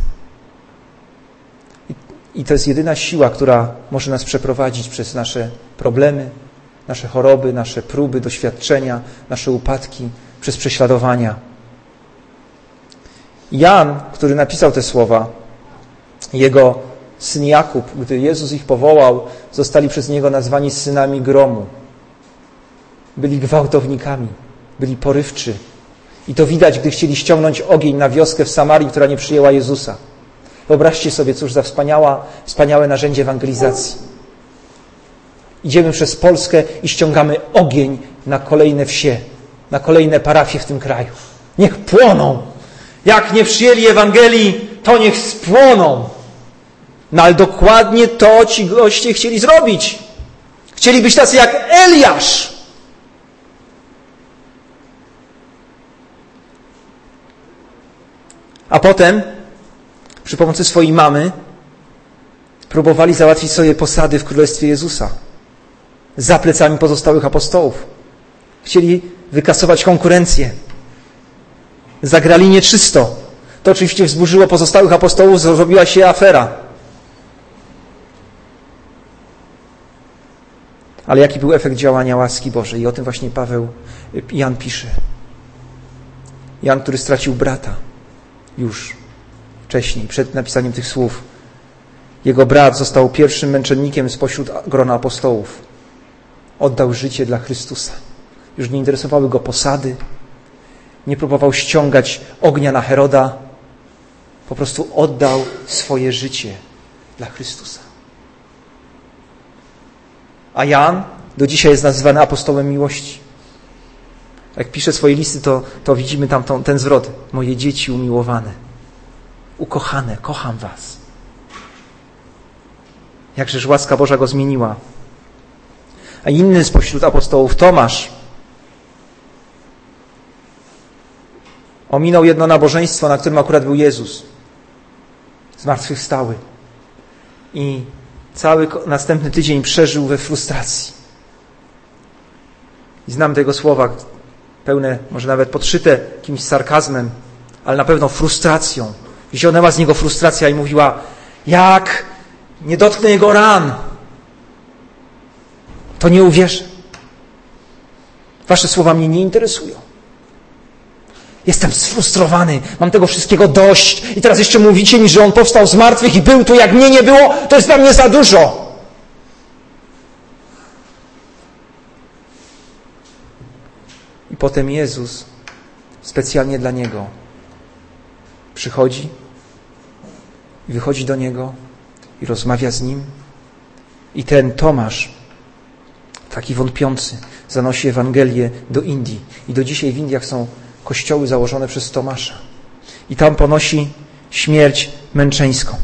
I, I to jest jedyna siła, która może nas przeprowadzić przez nasze problemy, nasze choroby, nasze próby, doświadczenia, nasze upadki, przez prześladowania. Jan, który napisał te słowa, jego syn Jakub, gdy Jezus ich powołał, zostali przez niego nazwani synami gromu. Byli gwałtownikami, byli porywczy. I to widać, gdy chcieli ściągnąć ogień na wioskę w Samarii, która nie przyjęła Jezusa. Wyobraźcie sobie, cóż za wspaniała, wspaniałe narzędzie ewangelizacji. Idziemy przez Polskę i ściągamy ogień na kolejne wsie, na kolejne parafie w tym kraju. Niech płoną. Jak nie przyjęli Ewangelii, to niech spłoną. No ale dokładnie to ci goście chcieli zrobić. Chcieli być tacy jak Eliasz. A potem przy pomocy swojej mamy próbowali załatwić sobie posady w Królestwie Jezusa za plecami pozostałych apostołów. Chcieli wykasować konkurencję. Zagrali nieczysto. To oczywiście wzburzyło pozostałych apostołów, zrobiła się afera. Ale jaki był efekt działania łaski Bożej? I o tym właśnie Paweł, Jan pisze. Jan, który stracił brata już wcześniej, przed napisaniem tych słów. Jego brat został pierwszym męczennikiem spośród grona apostołów. Oddał życie dla Chrystusa. Już nie interesowały go posady, nie próbował ściągać ognia na Heroda, po prostu oddał swoje życie dla Chrystusa. A Jan do dzisiaj jest nazywany apostołem miłości. Jak pisze swoje listy, to, to widzimy tam tą, ten zwrot. Moje dzieci umiłowane, ukochane, kocham was. Jakżeż łaska Boża go zmieniła. A inny spośród apostołów, Tomasz, ominął jedno nabożeństwo, na którym akurat był Jezus. Zmartwychwstały. I cały następny tydzień przeżył we frustracji. I znam tego słowa, pełne, może nawet podszyte jakimś sarkazmem, ale na pewno frustracją. Wziąłem z niego frustracja i mówiła, jak nie dotknę jego ran, to nie uwierzę. Wasze słowa mnie nie interesują. Jestem sfrustrowany, mam tego wszystkiego dość i teraz jeszcze mówicie mi, że On powstał z martwych i był tu, jak mnie nie było, to jest dla mnie za dużo. I potem Jezus specjalnie dla Niego przychodzi i wychodzi do Niego i rozmawia z Nim. I ten Tomasz, taki wątpiący, zanosi Ewangelię do Indii. I do dzisiaj w Indiach są kościoły założone przez Tomasza. I tam ponosi śmierć męczeńską.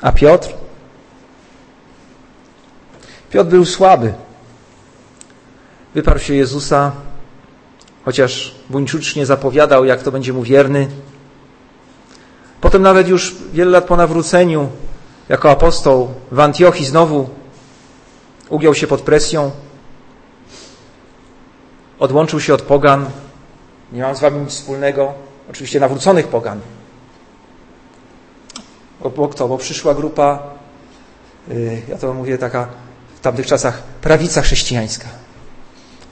A Piotr? Piotr był słaby. Wyparł się Jezusa, chociaż buńczucznie zapowiadał, jak to będzie mu wierny. Potem nawet już wiele lat po nawróceniu, jako apostoł w Antiochii znowu ugiął się pod presją, odłączył się od pogan, nie mam z wami nic wspólnego, oczywiście nawróconych pogan. Bo kto? Bo przyszła grupa, y, ja to mówię taka w tamtych czasach, prawica chrześcijańska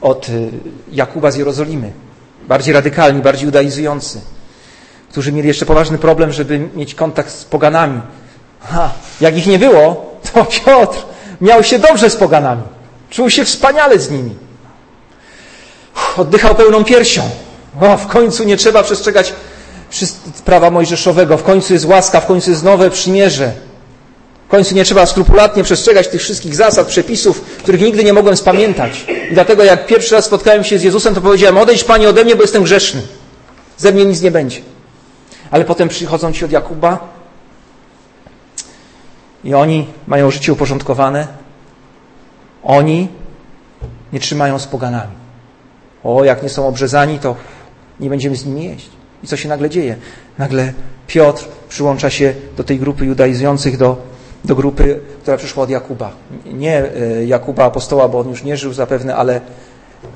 od y, Jakuba z Jerozolimy. Bardziej radykalni, bardziej judaizujący, którzy mieli jeszcze poważny problem, żeby mieć kontakt z poganami. Ha, jak ich nie było, to Piotr miał się dobrze z poganami. Czuł się wspaniale z nimi. Oddychał pełną piersią. O, w końcu nie trzeba przestrzegać prawa mojżeszowego. W końcu jest łaska, w końcu jest nowe przymierze. W końcu nie trzeba skrupulatnie przestrzegać tych wszystkich zasad, przepisów, których nigdy nie mogłem spamiętać. I dlatego jak pierwszy raz spotkałem się z Jezusem, to powiedziałem, odejdź Panie ode mnie, bo jestem grzeszny. Ze mnie nic nie będzie. Ale potem przychodzą ci od Jakuba i oni mają życie uporządkowane. Oni nie trzymają z poganami. O, jak nie są obrzezani, to nie będziemy z nimi jeść. I co się nagle dzieje? Nagle Piotr przyłącza się do tej grupy judaizujących, do, do grupy, która przyszła od Jakuba. Nie e, Jakuba apostoła, bo on już nie żył zapewne, ale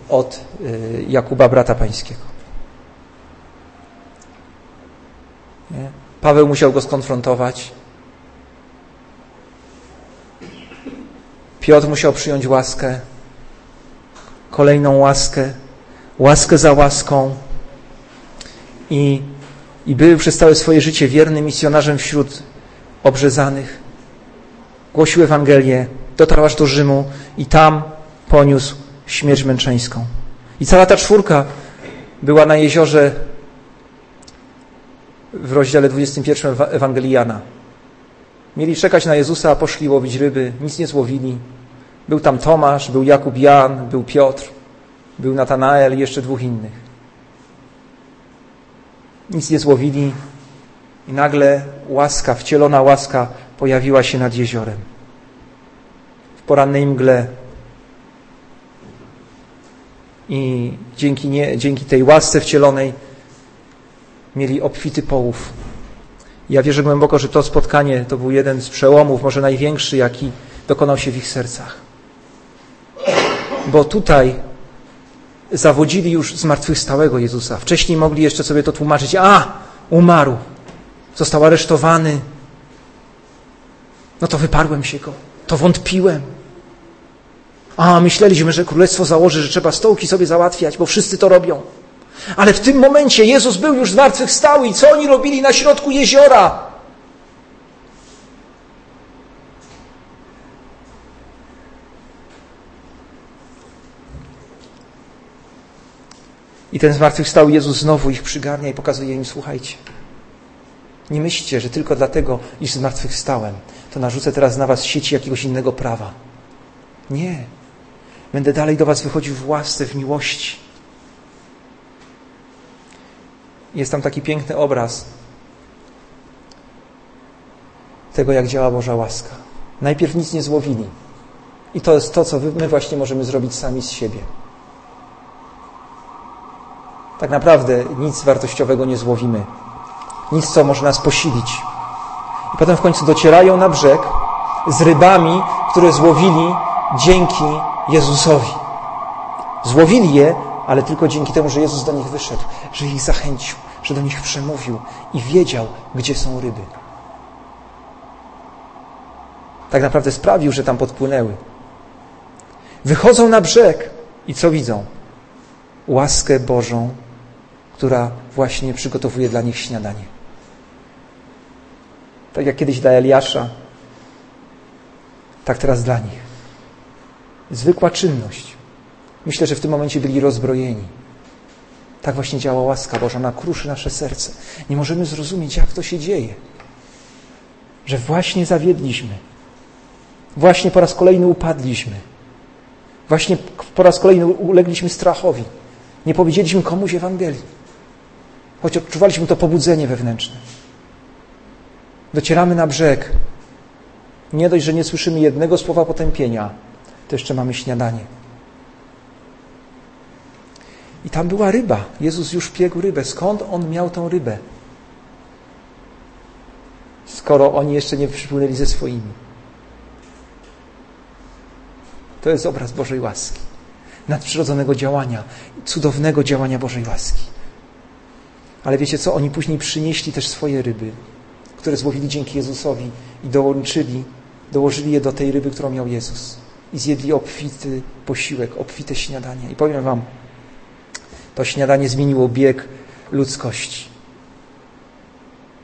od e, Jakuba brata pańskiego. Nie? Paweł musiał go skonfrontować. Piotr musiał przyjąć łaskę, kolejną łaskę, łaskę za łaską i, i był przez całe swoje życie wiernym misjonarzem wśród obrzezanych. Głosił Ewangelię, dotarł aż do Rzymu i tam poniósł śmierć męczeńską. I cała ta czwórka była na jeziorze w rozdziale 21 Ewangelii Jana. Mieli czekać na Jezusa, a poszli łowić ryby, nic nie złowili. Był tam Tomasz, był Jakub Jan, był Piotr, był Natanael i jeszcze dwóch innych. Nic nie złowili i nagle łaska, wcielona łaska pojawiła się nad jeziorem. W porannej mgle. I dzięki, nie, dzięki tej łasce wcielonej mieli obfity połów. Ja wierzę głęboko, że to spotkanie to był jeden z przełomów, może największy, jaki dokonał się w ich sercach. Bo tutaj zawodzili już zmartwychwstałego Jezusa. Wcześniej mogli jeszcze sobie to tłumaczyć. A, umarł, został aresztowany. No to wyparłem się go, to wątpiłem. A, myśleliśmy, że królestwo założy, że trzeba stołki sobie załatwiać, bo wszyscy to robią. Ale w tym momencie Jezus był już zmartwychwstały i co oni robili na środku jeziora? I ten zmartwychwstały Jezus znowu ich przygarnia i pokazuje im, słuchajcie, nie myślcie, że tylko dlatego, iż zmartwychwstałem, to narzucę teraz na was sieci jakiegoś innego prawa. Nie. Będę dalej do was wychodził w łasce, w miłości. Jest tam taki piękny obraz tego, jak działa Boża łaska. Najpierw nic nie złowili. I to jest to, co my właśnie możemy zrobić sami z siebie. Tak naprawdę nic wartościowego nie złowimy. Nic, co może nas posilić. I potem w końcu docierają na brzeg z rybami, które złowili dzięki Jezusowi. Złowili je, ale tylko dzięki temu, że Jezus do nich wyszedł, że ich zachęcił, że do nich przemówił i wiedział, gdzie są ryby. Tak naprawdę sprawił, że tam podpłynęły. Wychodzą na brzeg i co widzą? Łaskę Bożą, która właśnie przygotowuje dla nich śniadanie. Tak jak kiedyś dla Eliasza, tak teraz dla nich. Zwykła czynność. Myślę, że w tym momencie byli rozbrojeni. Tak właśnie działa łaska Boża, ona kruszy nasze serce. Nie możemy zrozumieć, jak to się dzieje. Że właśnie zawiedliśmy. Właśnie po raz kolejny upadliśmy. Właśnie po raz kolejny ulegliśmy strachowi. Nie powiedzieliśmy komuś Ewangelii. Choć odczuwaliśmy to pobudzenie wewnętrzne. Docieramy na brzeg. Nie dość, że nie słyszymy jednego słowa potępienia, to jeszcze mamy śniadanie. I tam była ryba. Jezus już piegł rybę. Skąd on miał tą rybę? Skoro oni jeszcze nie przypłynęli ze swoimi. To jest obraz Bożej łaski. Nadprzyrodzonego działania, cudownego działania Bożej łaski. Ale wiecie co? Oni później przynieśli też swoje ryby, które złowili dzięki Jezusowi i dołączyli, dołożyli je do tej ryby, którą miał Jezus. I zjedli obfity posiłek, obfite śniadanie. I powiem wam, to śniadanie zmieniło bieg ludzkości.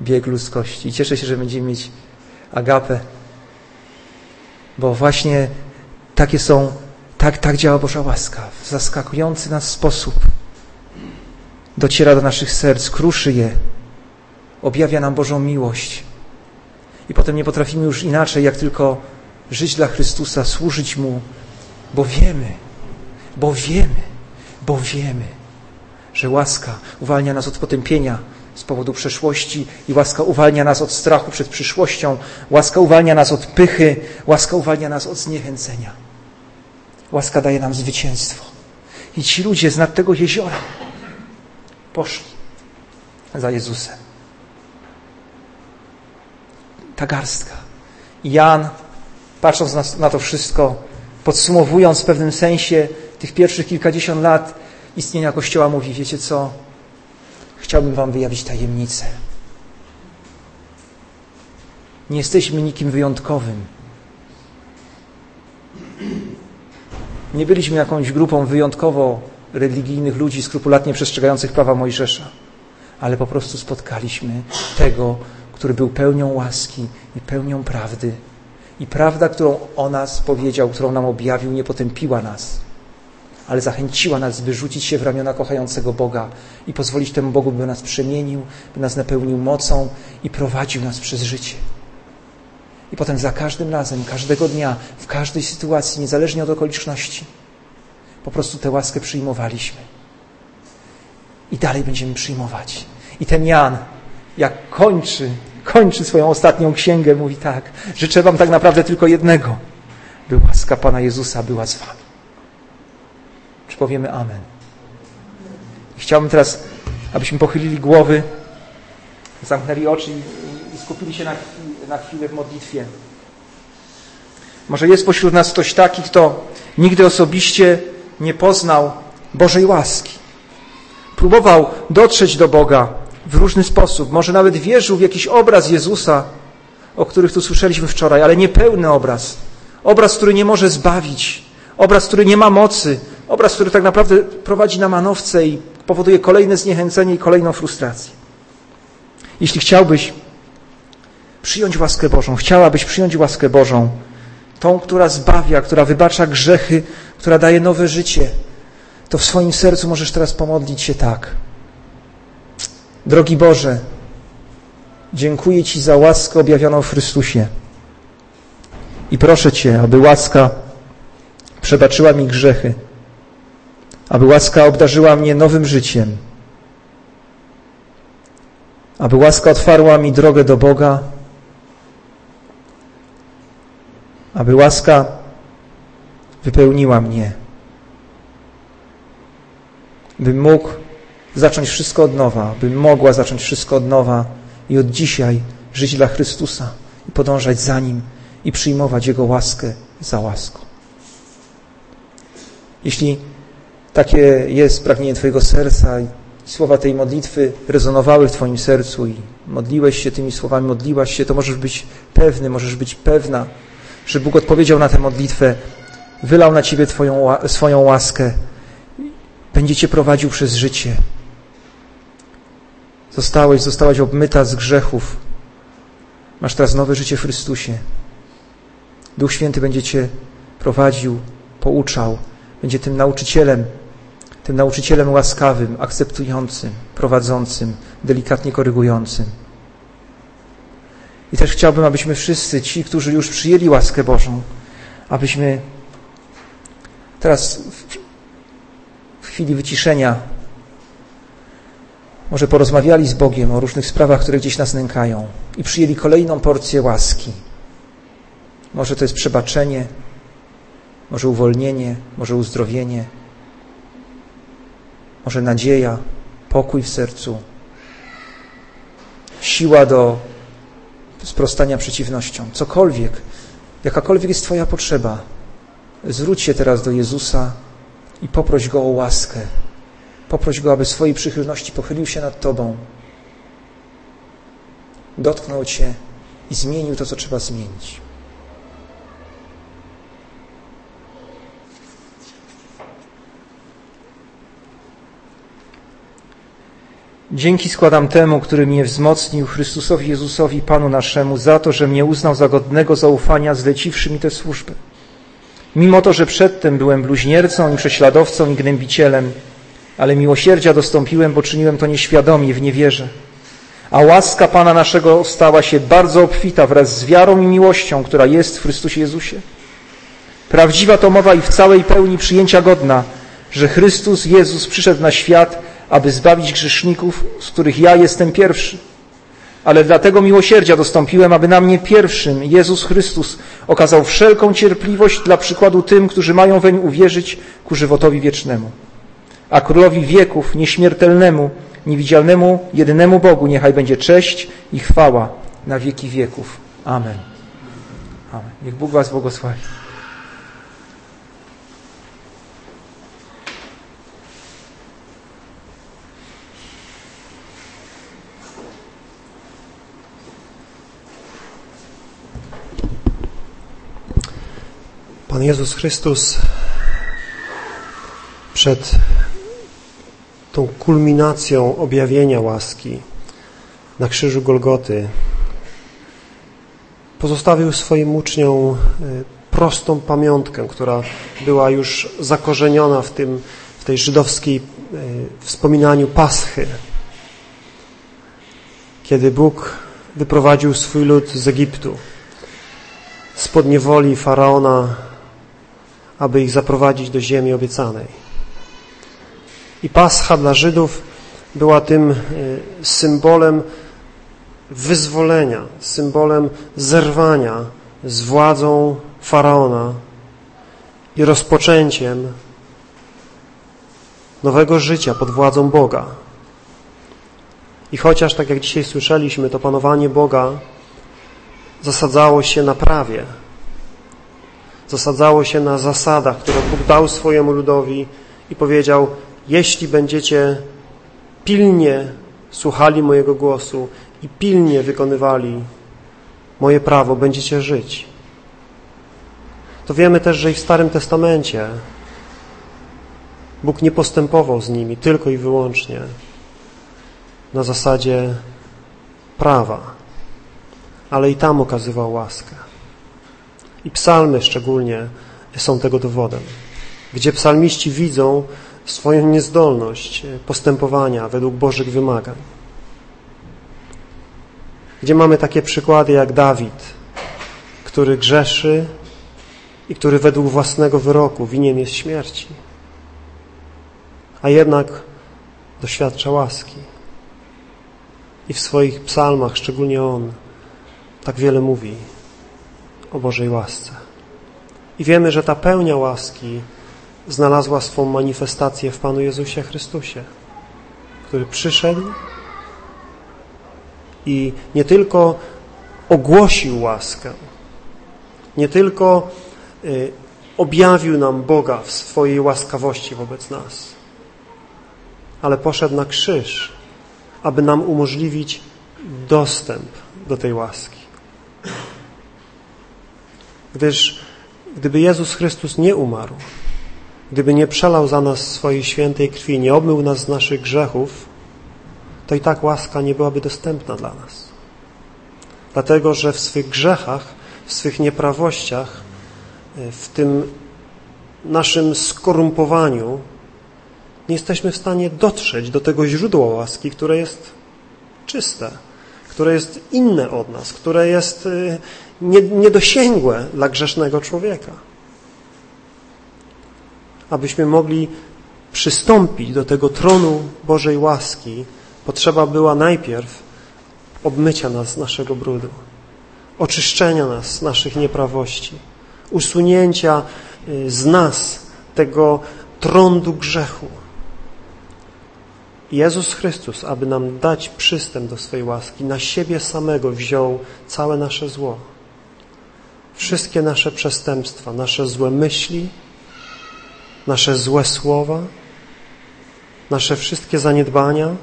Bieg ludzkości. I cieszę się, że będziemy mieć agapę, bo właśnie takie są, tak, tak działa Boża łaska, w zaskakujący nas sposób. Dociera do naszych serc, kruszy je objawia nam Bożą miłość. I potem nie potrafimy już inaczej, jak tylko żyć dla Chrystusa, służyć Mu, bo wiemy, bo wiemy, bo wiemy, że łaska uwalnia nas od potępienia z powodu przeszłości i łaska uwalnia nas od strachu przed przyszłością, łaska uwalnia nas od pychy, łaska uwalnia nas od zniechęcenia. Łaska daje nam zwycięstwo. I ci ludzie z nad tego jeziora poszli za Jezusem. Ta garstka. Jan, patrząc na, to wszystko, podsumowując w pewnym sensie tych pierwszych kilkadziesiąt lat istnienia Kościoła, mówi, wiecie co, chciałbym wam wyjawić tajemnicę. Nie jesteśmy nikim wyjątkowym. Nie byliśmy jakąś grupą wyjątkowo religijnych ludzi skrupulatnie przestrzegających prawa Mojżesza, ale po prostu spotkaliśmy tego, który był pełnią łaski i pełnią prawdy. I prawda, którą o nas powiedział, którą nam objawił, nie potępiła nas, ale zachęciła nas wyrzucić się w ramiona kochającego Boga i pozwolić temu Bogu, by nas przemienił, by nas napełnił mocą i prowadził nas przez życie. I potem za każdym razem, każdego dnia, w każdej sytuacji, niezależnie od okoliczności, po prostu tę łaskę przyjmowaliśmy. I dalej będziemy przyjmować. I ten Jan, jak kończy, kończy swoją ostatnią księgę, mówi tak, życzę wam tak naprawdę tylko jednego, by łaska Pana Jezusa była z wami. Czy powiemy Amen? Chciałbym teraz, abyśmy pochylili głowy, zamknęli oczy i, i skupili się na, na chwilę w modlitwie. Może jest pośród nas ktoś taki, kto nigdy osobiście nie poznał Bożej łaski. Próbował dotrzeć do Boga w różny sposób. Może nawet wierzył w jakiś obraz Jezusa, o których tu słyszeliśmy wczoraj, ale niepełny obraz. Obraz, który nie może zbawić. Obraz, który nie ma mocy. Obraz, który tak naprawdę prowadzi na manowce i powoduje kolejne zniechęcenie i kolejną frustrację. Jeśli chciałbyś przyjąć łaskę Bożą, chciałabyś przyjąć łaskę Bożą, tą, która zbawia, która wybacza grzechy, która daje nowe życie, to w swoim sercu możesz teraz pomodlić się tak. Drogi Boże, dziękuję Ci za łaskę objawioną w Chrystusie. I proszę Cię, aby łaska przebaczyła mi grzechy, aby łaska obdarzyła mnie nowym życiem, aby łaska otwarła mi drogę do Boga, aby łaska wypełniła mnie, bym mógł zacząć wszystko od nowa, bym mogła zacząć wszystko od nowa i od dzisiaj żyć dla Chrystusa i podążać za Nim i przyjmować Jego łaskę za łaską. Jeśli takie jest pragnienie Twojego serca i słowa tej modlitwy rezonowały w Twoim sercu i modliłeś się tymi słowami, modliłaś się, to możesz być pewny, możesz być pewna, że Bóg odpowiedział na tę modlitwę, wylał na Ciebie twoją, swoją łaskę, będzie Cię prowadził przez życie. Zostałeś, zostałaś obmyta z grzechów. Masz teraz nowe życie w Chrystusie. Duch Święty będzie Cię prowadził, pouczał, będzie tym nauczycielem, tym nauczycielem łaskawym, akceptującym, prowadzącym, delikatnie korygującym. I też chciałbym, abyśmy wszyscy, ci, którzy już przyjęli łaskę Bożą, abyśmy teraz w chwili wyciszenia może porozmawiali z Bogiem o różnych sprawach, które gdzieś nas nękają i przyjęli kolejną porcję łaski. Może to jest przebaczenie, może uwolnienie, może uzdrowienie, może nadzieja, pokój w sercu, siła do sprostania przeciwnościom. Cokolwiek, jakakolwiek jest Twoja potrzeba, zwróć się teraz do Jezusa i poproś Go o łaskę. Poproś Go, aby swojej przychylności pochylił się nad Tobą, dotknął Cię i zmienił to, co trzeba zmienić. Dzięki składam temu, który mnie wzmocnił, Chrystusowi Jezusowi, Panu naszemu, za to, że mnie uznał za godnego zaufania, zleciwszy mi tę służbę. Mimo to, że przedtem byłem bluźniercą i prześladowcą i gnębicielem, ale miłosierdzia dostąpiłem, bo czyniłem to nieświadomie, w niewierze. A łaska Pana naszego stała się bardzo obfita wraz z wiarą i miłością, która jest w Chrystusie Jezusie. Prawdziwa to mowa i w całej pełni przyjęcia godna, że Chrystus Jezus przyszedł na świat, aby zbawić grzeszników, z których ja jestem pierwszy. Ale dlatego miłosierdzia dostąpiłem, aby na mnie pierwszym Jezus Chrystus okazał wszelką cierpliwość dla przykładu tym, którzy mają weń uwierzyć ku żywotowi wiecznemu. A Królowi wieków, nieśmiertelnemu, niewidzialnemu, jedynemu Bogu niechaj będzie cześć i chwała na wieki wieków. Amen. Amen. Niech Bóg Was błogosławi. Pan Jezus Chrystus przed tą kulminacją objawienia łaski na krzyżu Golgoty pozostawił swoim uczniom e, prostą pamiątkę, która była już zakorzeniona w, tym, w tej żydowskiej e, wspominaniu Paschy, kiedy Bóg wyprowadził swój lud z Egiptu, spod niewoli Faraona aby ich zaprowadzić do ziemi obiecanej. I Pascha dla Żydów była tym e, symbolem wyzwolenia, symbolem zerwania z władzą Faraona i rozpoczęciem nowego życia pod władzą Boga. I chociaż, tak jak dzisiaj słyszeliśmy, to panowanie Boga zasadzało się na prawie, zasadzało się na zasadach, które Bóg dał swojemu ludowi i powiedział, jeśli będziecie pilnie słuchali mojego głosu i pilnie wykonywali moje prawo, będziecie żyć. To wiemy też, że i w Starym Testamencie Bóg nie postępował z nimi tylko i wyłącznie na zasadzie prawa, ale i tam okazywał łaskę. I psalmy szczególnie są tego dowodem, gdzie psalmiści widzą swoją niezdolność postępowania według Bożych wymagań. Gdzie mamy takie przykłady jak Dawid, który grzeszy i który według własnego wyroku winien jest śmierci, a jednak doświadcza łaski. I w swoich psalmach, szczególnie on, tak wiele mówi o Bożej łasce. I wiemy, że ta pełnia łaski znalazła swą manifestację w Panu Jezusie Chrystusie, który przyszedł i nie tylko ogłosił łaskę, nie tylko y, objawił nam Boga w swojej łaskawości wobec nas, ale poszedł na krzyż, aby nam umożliwić dostęp do tej łaski. Gdyż gdyby Jezus Chrystus nie umarł, gdyby nie przelał za nas swojej świętej krwi, nie obmył nas z naszych grzechów, to i tak łaska nie byłaby dostępna dla nas. Dlatego, że w swych grzechach, w swych nieprawościach, w tym naszym skorumpowaniu nie jesteśmy w stanie dotrzeć do tego źródła łaski, które jest czyste, które jest inne od nas, które jest y, niedosięgłe dla grzesznego człowieka. Abyśmy mogli przystąpić do tego tronu Bożej łaski, potrzeba była najpierw obmycia nas z naszego brudu, oczyszczenia nas z naszych nieprawości, usunięcia y, z nas tego trądu grzechu. Jezus Chrystus, aby nam dać przystęp do swej łaski, na siebie samego wziął całe nasze zło wszystkie nasze przestępstwa, nasze złe myśli, nasze złe słowa, nasze wszystkie zaniedbania,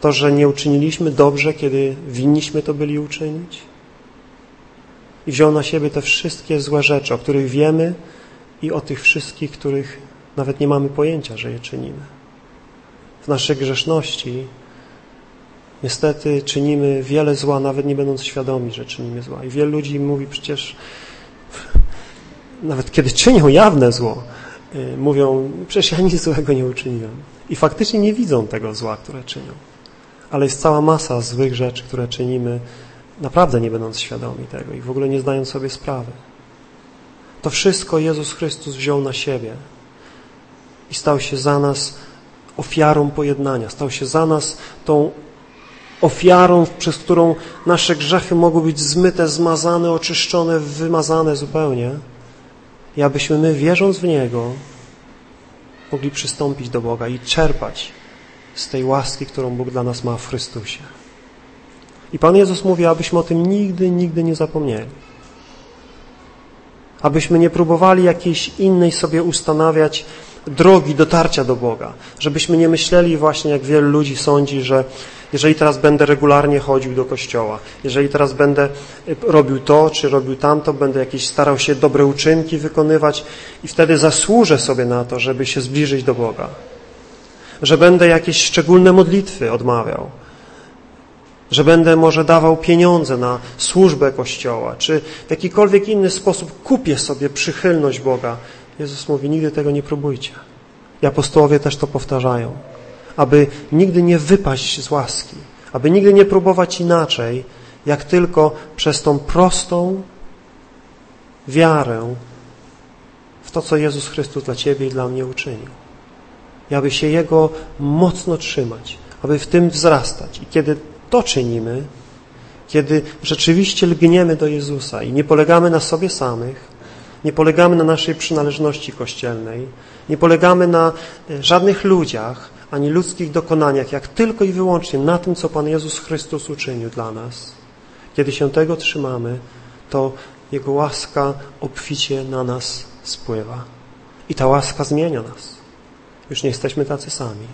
to, że nie uczyniliśmy dobrze, kiedy winniśmy to byli uczynić. I wziął na siebie te wszystkie złe rzeczy, o których wiemy i o tych wszystkich, których nawet nie mamy pojęcia, że je czynimy. W naszej grzeszności Niestety czynimy wiele zła, nawet nie będąc świadomi, że czynimy zła. I wielu ludzi mówi przecież, nawet kiedy czynią jawne zło, y, mówią, przecież ja nic złego nie uczyniłem. I faktycznie nie widzą tego zła, które czynią. ale jest cała masa złych rzeczy, które czynimy, naprawdę nie będąc świadomi tego i w ogóle nie zdając sobie sprawy. To wszystko Jezus Chrystus wziął na siebie i stał się za nas ofiarą pojednania, stał się za nas tą ofiarą, przez którą nasze grzechy mogły być zmyte, zmazane, oczyszczone, wymazane zupełnie i abyśmy my, wierząc w Niego, mogli przystąpić do Boga i czerpać z tej łaski, którą Bóg dla nas ma w Chrystusie. I Pan Jezus mówi, abyśmy o tym nigdy, nigdy nie zapomnieli. Abyśmy nie próbowali jakiejś innej sobie ustanawiać drogi dotarcia do Boga. Żebyśmy nie myśleli właśnie, jak wielu ludzi sądzi, że jeżeli teraz będę regularnie chodził do kościoła, jeżeli teraz będę y, robił to, czy robił tamto, będę jakieś starał się dobre uczynki wykonywać i wtedy zasłużę sobie na to, żeby się zbliżyć do Boga. Że będę jakieś szczególne modlitwy odmawiał, że będę może dawał pieniądze na służbę Kościoła, czy w jakikolwiek inny sposób kupię sobie przychylność Boga. Jezus mówi, nigdy tego nie próbujcie. I apostołowie też to powtarzają. Aby nigdy nie wypaść z łaski, aby nigdy nie próbować inaczej, jak tylko przez tą prostą wiarę w to, co Jezus Chrystus dla Ciebie i dla mnie uczynił. I aby się Jego mocno trzymać, aby w tym wzrastać. I kiedy to czynimy, kiedy rzeczywiście lgniemy do Jezusa i nie polegamy na sobie samych, nie polegamy na naszej przynależności kościelnej, nie polegamy na e, żadnych ludziach, ani ludzkich dokonaniach, jak tylko i wyłącznie na tym, co Pan Jezus Chrystus uczynił dla nas. Kiedy się tego trzymamy, to Jego łaska obficie na nas spływa. I ta łaska zmienia nas. Już nie jesteśmy tacy sami,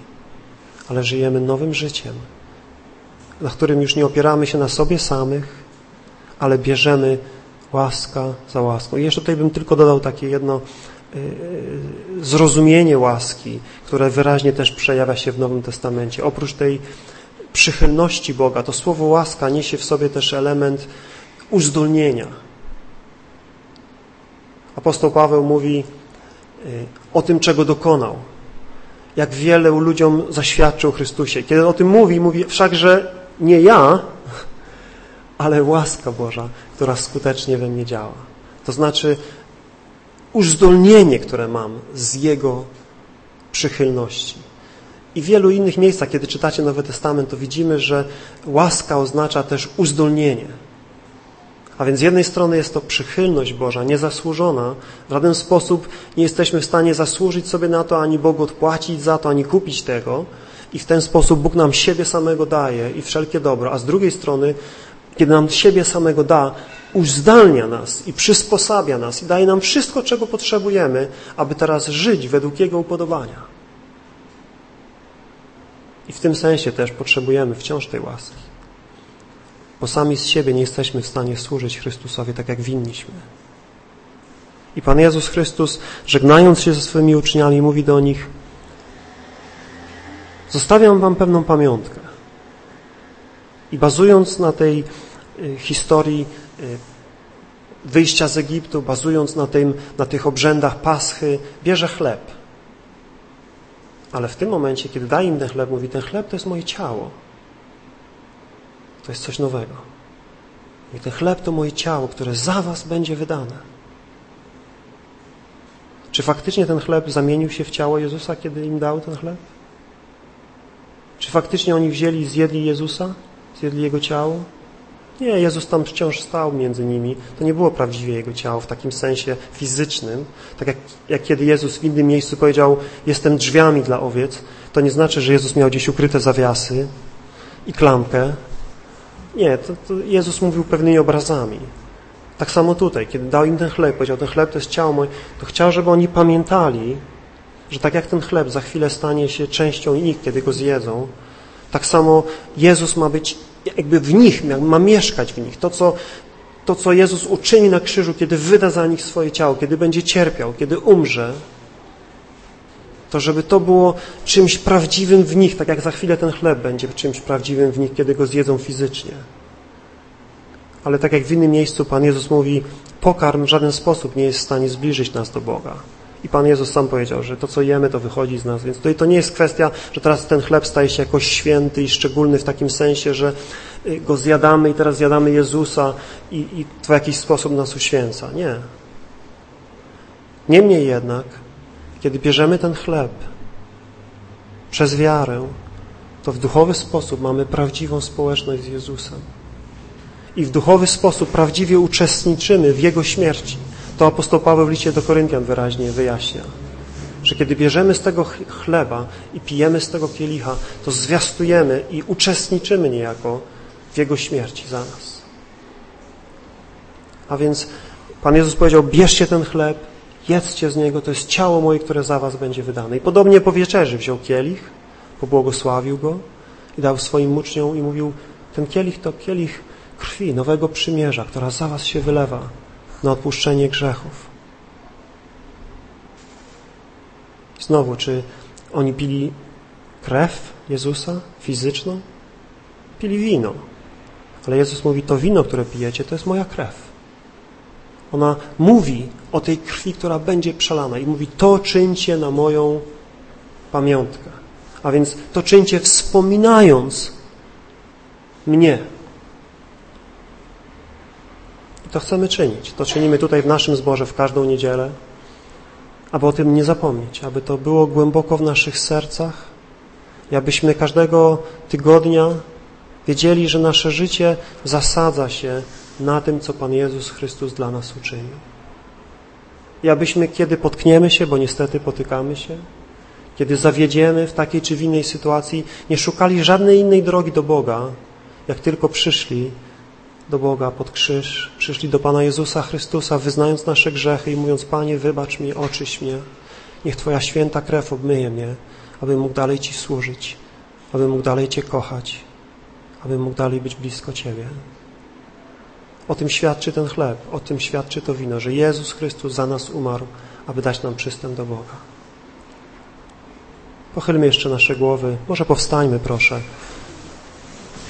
ale żyjemy nowym życiem, na którym już nie opieramy się na sobie samych, ale bierzemy łaska za łaską. I jeszcze tutaj bym tylko dodał takie jedno y, y, zrozumienie łaski, które wyraźnie też przejawia się w Nowym Testamencie. Oprócz tej przychylności Boga, to słowo łaska niesie w sobie też element uzdolnienia. Apostoł Paweł mówi y, o tym, czego dokonał. Jak wiele ludziom zaświadczył Chrystusie. Kiedy o tym mówi, mówi wszakże nie ja, ale łaska Boża, która skutecznie we mnie działa. To znaczy uzdolnienie, które mam z Jego przychylności. I w wielu innych miejscach, kiedy czytacie Nowy Testament, to widzimy, że łaska oznacza też uzdolnienie. A więc z jednej strony jest to przychylność Boża, niezasłużona. W żaden sposób nie jesteśmy w stanie zasłużyć sobie na to, ani Bogu odpłacić za to, ani kupić tego. I w ten sposób Bóg nam siebie samego daje i wszelkie dobro. A z drugiej strony kiedy nam siebie samego da, uzdalnia nas i przysposabia nas i daje nam wszystko, czego potrzebujemy, aby teraz żyć według Jego upodobania. I w tym sensie też potrzebujemy wciąż tej łaski. Bo sami z siebie nie jesteśmy w stanie służyć Chrystusowi tak, jak winniśmy. I Pan Jezus Chrystus, żegnając się ze swoimi uczniami, mówi do nich Zostawiam wam pewną pamiątkę. I bazując na tej historii y, wyjścia z Egiptu, bazując na, tym, na tych obrzędach Paschy, bierze chleb. Ale w tym momencie, kiedy daje im ten chleb, mówi, ten chleb to jest moje ciało. To jest coś nowego. I ten chleb to moje ciało, które za was będzie wydane. Czy faktycznie ten chleb zamienił się w ciało Jezusa, kiedy im dał ten chleb? Czy faktycznie oni wzięli i zjedli Jezusa? Zjedli Jego ciało? Nie, Jezus tam wciąż stał między nimi. To nie było prawdziwie Jego ciało w takim sensie fizycznym. Tak jak, jak kiedy Jezus w innym miejscu powiedział, jestem drzwiami dla owiec, to nie znaczy, że Jezus miał gdzieś ukryte zawiasy i klamkę. Nie, to, to Jezus mówił pewnymi obrazami. Tak samo tutaj, kiedy dał im ten chleb, powiedział, ten chleb to jest ciało moje, to chciał, żeby oni pamiętali, że tak jak ten chleb za chwilę stanie się częścią ich, kiedy go zjedzą, tak samo Jezus ma być jakby w nich, ma mieszkać w nich. To co, to, co Jezus uczyni na krzyżu, kiedy wyda za nich swoje ciało, kiedy będzie cierpiał, kiedy umrze, to żeby to było czymś prawdziwym w nich, tak jak za chwilę ten chleb będzie czymś prawdziwym w nich, kiedy go zjedzą fizycznie. Ale tak jak w innym miejscu Pan Jezus mówi, pokarm w żaden sposób nie jest w stanie zbliżyć nas do Boga. I Pan Jezus sam powiedział, że to, co jemy, to wychodzi z nas. Więc tutaj to nie jest kwestia, że teraz ten chleb staje się jakoś święty i szczególny w takim sensie, że y, go zjadamy i teraz zjadamy Jezusa i, i to w jakiś sposób nas uświęca. Nie. Niemniej jednak, kiedy bierzemy ten chleb przez wiarę, to w duchowy sposób mamy prawdziwą społeczność z Jezusem. I w duchowy sposób prawdziwie uczestniczymy w Jego śmierci. To apostoł Paweł w liście do Koryntian wyraźnie wyjaśnia, że kiedy bierzemy z tego chleba i pijemy z tego kielicha, to zwiastujemy i uczestniczymy niejako w Jego śmierci za nas. A więc Pan Jezus powiedział, bierzcie ten chleb, jedzcie z niego, to jest ciało moje, które za was będzie wydane. I podobnie po wieczerzy wziął kielich, pobłogosławił go i dał swoim uczniom i mówił, ten kielich to kielich krwi, nowego przymierza, która za was się wylewa na odpuszczenie grzechów. Znowu, czy oni pili krew Jezusa fizyczną? Pili wino. Ale Jezus mówi, to wino, które pijecie, to jest moja krew. Ona mówi o tej krwi, która będzie przelana i mówi, to czyńcie na moją pamiątkę. A więc to czyńcie wspominając mnie. I to chcemy czynić. To czynimy tutaj w naszym zborze w każdą niedzielę, aby o tym nie zapomnieć, aby to było głęboko w naszych sercach i abyśmy każdego tygodnia wiedzieli, że nasze życie zasadza się na tym, co Pan Jezus Chrystus dla nas uczynił. I abyśmy, kiedy potkniemy się, bo niestety potykamy się, kiedy zawiedziemy w takiej czy w innej sytuacji, nie szukali żadnej innej drogi do Boga, jak tylko przyszli do Boga pod krzyż, przyszli do Pana Jezusa Chrystusa, wyznając nasze grzechy i mówiąc, Panie, wybacz mi, oczyś mnie, niech Twoja święta krew obmyje mnie, abym mógł dalej Ci służyć, abym mógł dalej Cię kochać, abym mógł dalej być blisko Ciebie. O tym świadczy ten chleb, o tym świadczy to wino, że Jezus Chrystus za nas umarł, aby dać nam przystęp do Boga. Pochylmy jeszcze nasze głowy. Może powstańmy, proszę.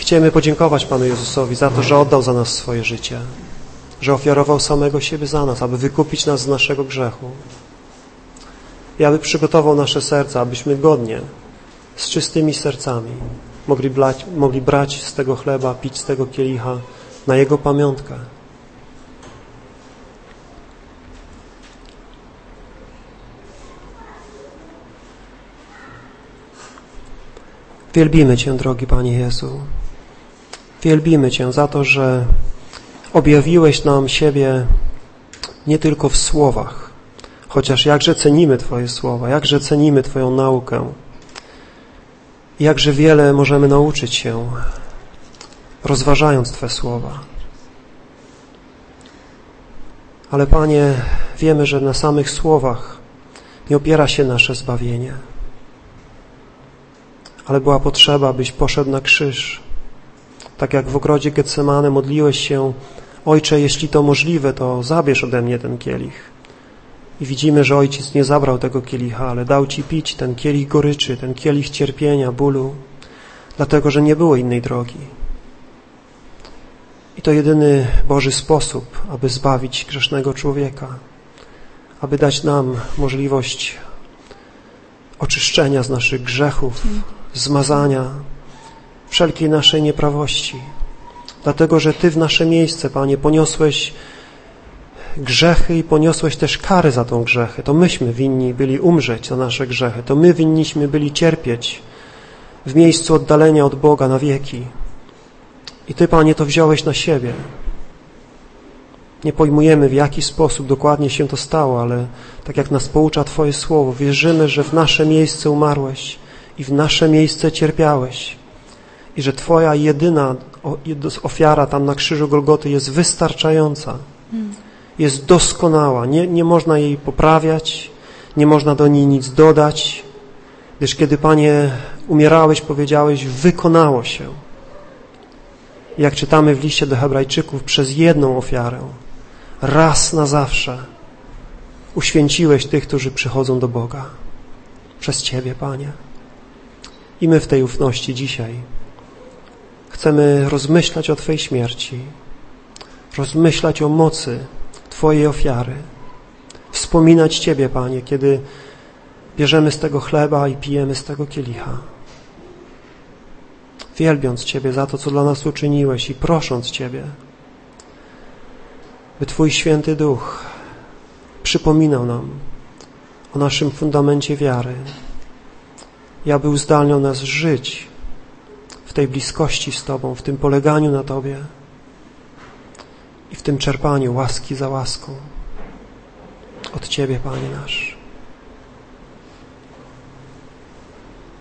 Chciemy podziękować Panu Jezusowi za to, że oddał za nas swoje życie, że ofiarował samego siebie za nas, aby wykupić nas z naszego grzechu i aby przygotował nasze serca, abyśmy godnie, z czystymi sercami mogli, blać, mogli brać z tego chleba, pić z tego kielicha, na Jego pamiątkę. Wielbimy Cię, drogi Panie Jezu. Wielbimy Cię za to, że objawiłeś nam siebie nie tylko w słowach, chociaż jakże cenimy Twoje słowa, jakże cenimy Twoją naukę, jakże wiele możemy nauczyć się rozważając Twe słowa. Ale Panie, wiemy, że na samych słowach nie opiera się nasze zbawienie. Ale była potrzeba, byś poszedł na krzyż. Tak jak w ogrodzie Getsemane modliłeś się, Ojcze, jeśli to możliwe, to zabierz ode mnie ten kielich. I widzimy, że Ojciec nie zabrał tego kielicha, ale dał Ci pić ten kielich goryczy, ten kielich cierpienia, bólu, dlatego, że nie było innej drogi. I to jedyny Boży sposób, aby zbawić grzesznego człowieka, aby dać nam możliwość oczyszczenia z naszych grzechów, zmazania wszelkiej naszej nieprawości. Dlatego, że Ty w nasze miejsce, Panie, poniosłeś grzechy i poniosłeś też kary za tą grzechy. To myśmy winni byli umrzeć za nasze grzechy. To my winniśmy byli cierpieć w miejscu oddalenia od Boga na wieki. I Ty, Panie, to wziąłeś na siebie. Nie pojmujemy, w jaki sposób dokładnie się to stało, ale tak jak nas poucza Twoje słowo, wierzymy, że w nasze miejsce umarłeś i w nasze miejsce cierpiałeś i że Twoja jedyna ofiara tam na krzyżu Golgoty jest wystarczająca, jest doskonała, nie, nie można jej poprawiać, nie można do niej nic dodać, gdyż kiedy, Panie, umierałeś, powiedziałeś, wykonało się jak czytamy w liście do Hebrajczyków, przez jedną ofiarę, raz na zawsze uświęciłeś tych, którzy przychodzą do Boga. Przez Ciebie, Panie. I my w tej ufności dzisiaj chcemy rozmyślać o Twojej śmierci, rozmyślać o mocy Twojej ofiary, wspominać Ciebie, Panie, kiedy bierzemy z tego chleba i pijemy z tego kielicha. Wielbiąc Ciebie za to, co dla nas uczyniłeś i prosząc Ciebie, by Twój święty duch przypominał nam o naszym fundamencie wiary aby uzdalniał nas żyć tej bliskości z Tobą, w tym poleganiu na Tobie i w tym czerpaniu łaski za łaską od Ciebie, Panie nasz.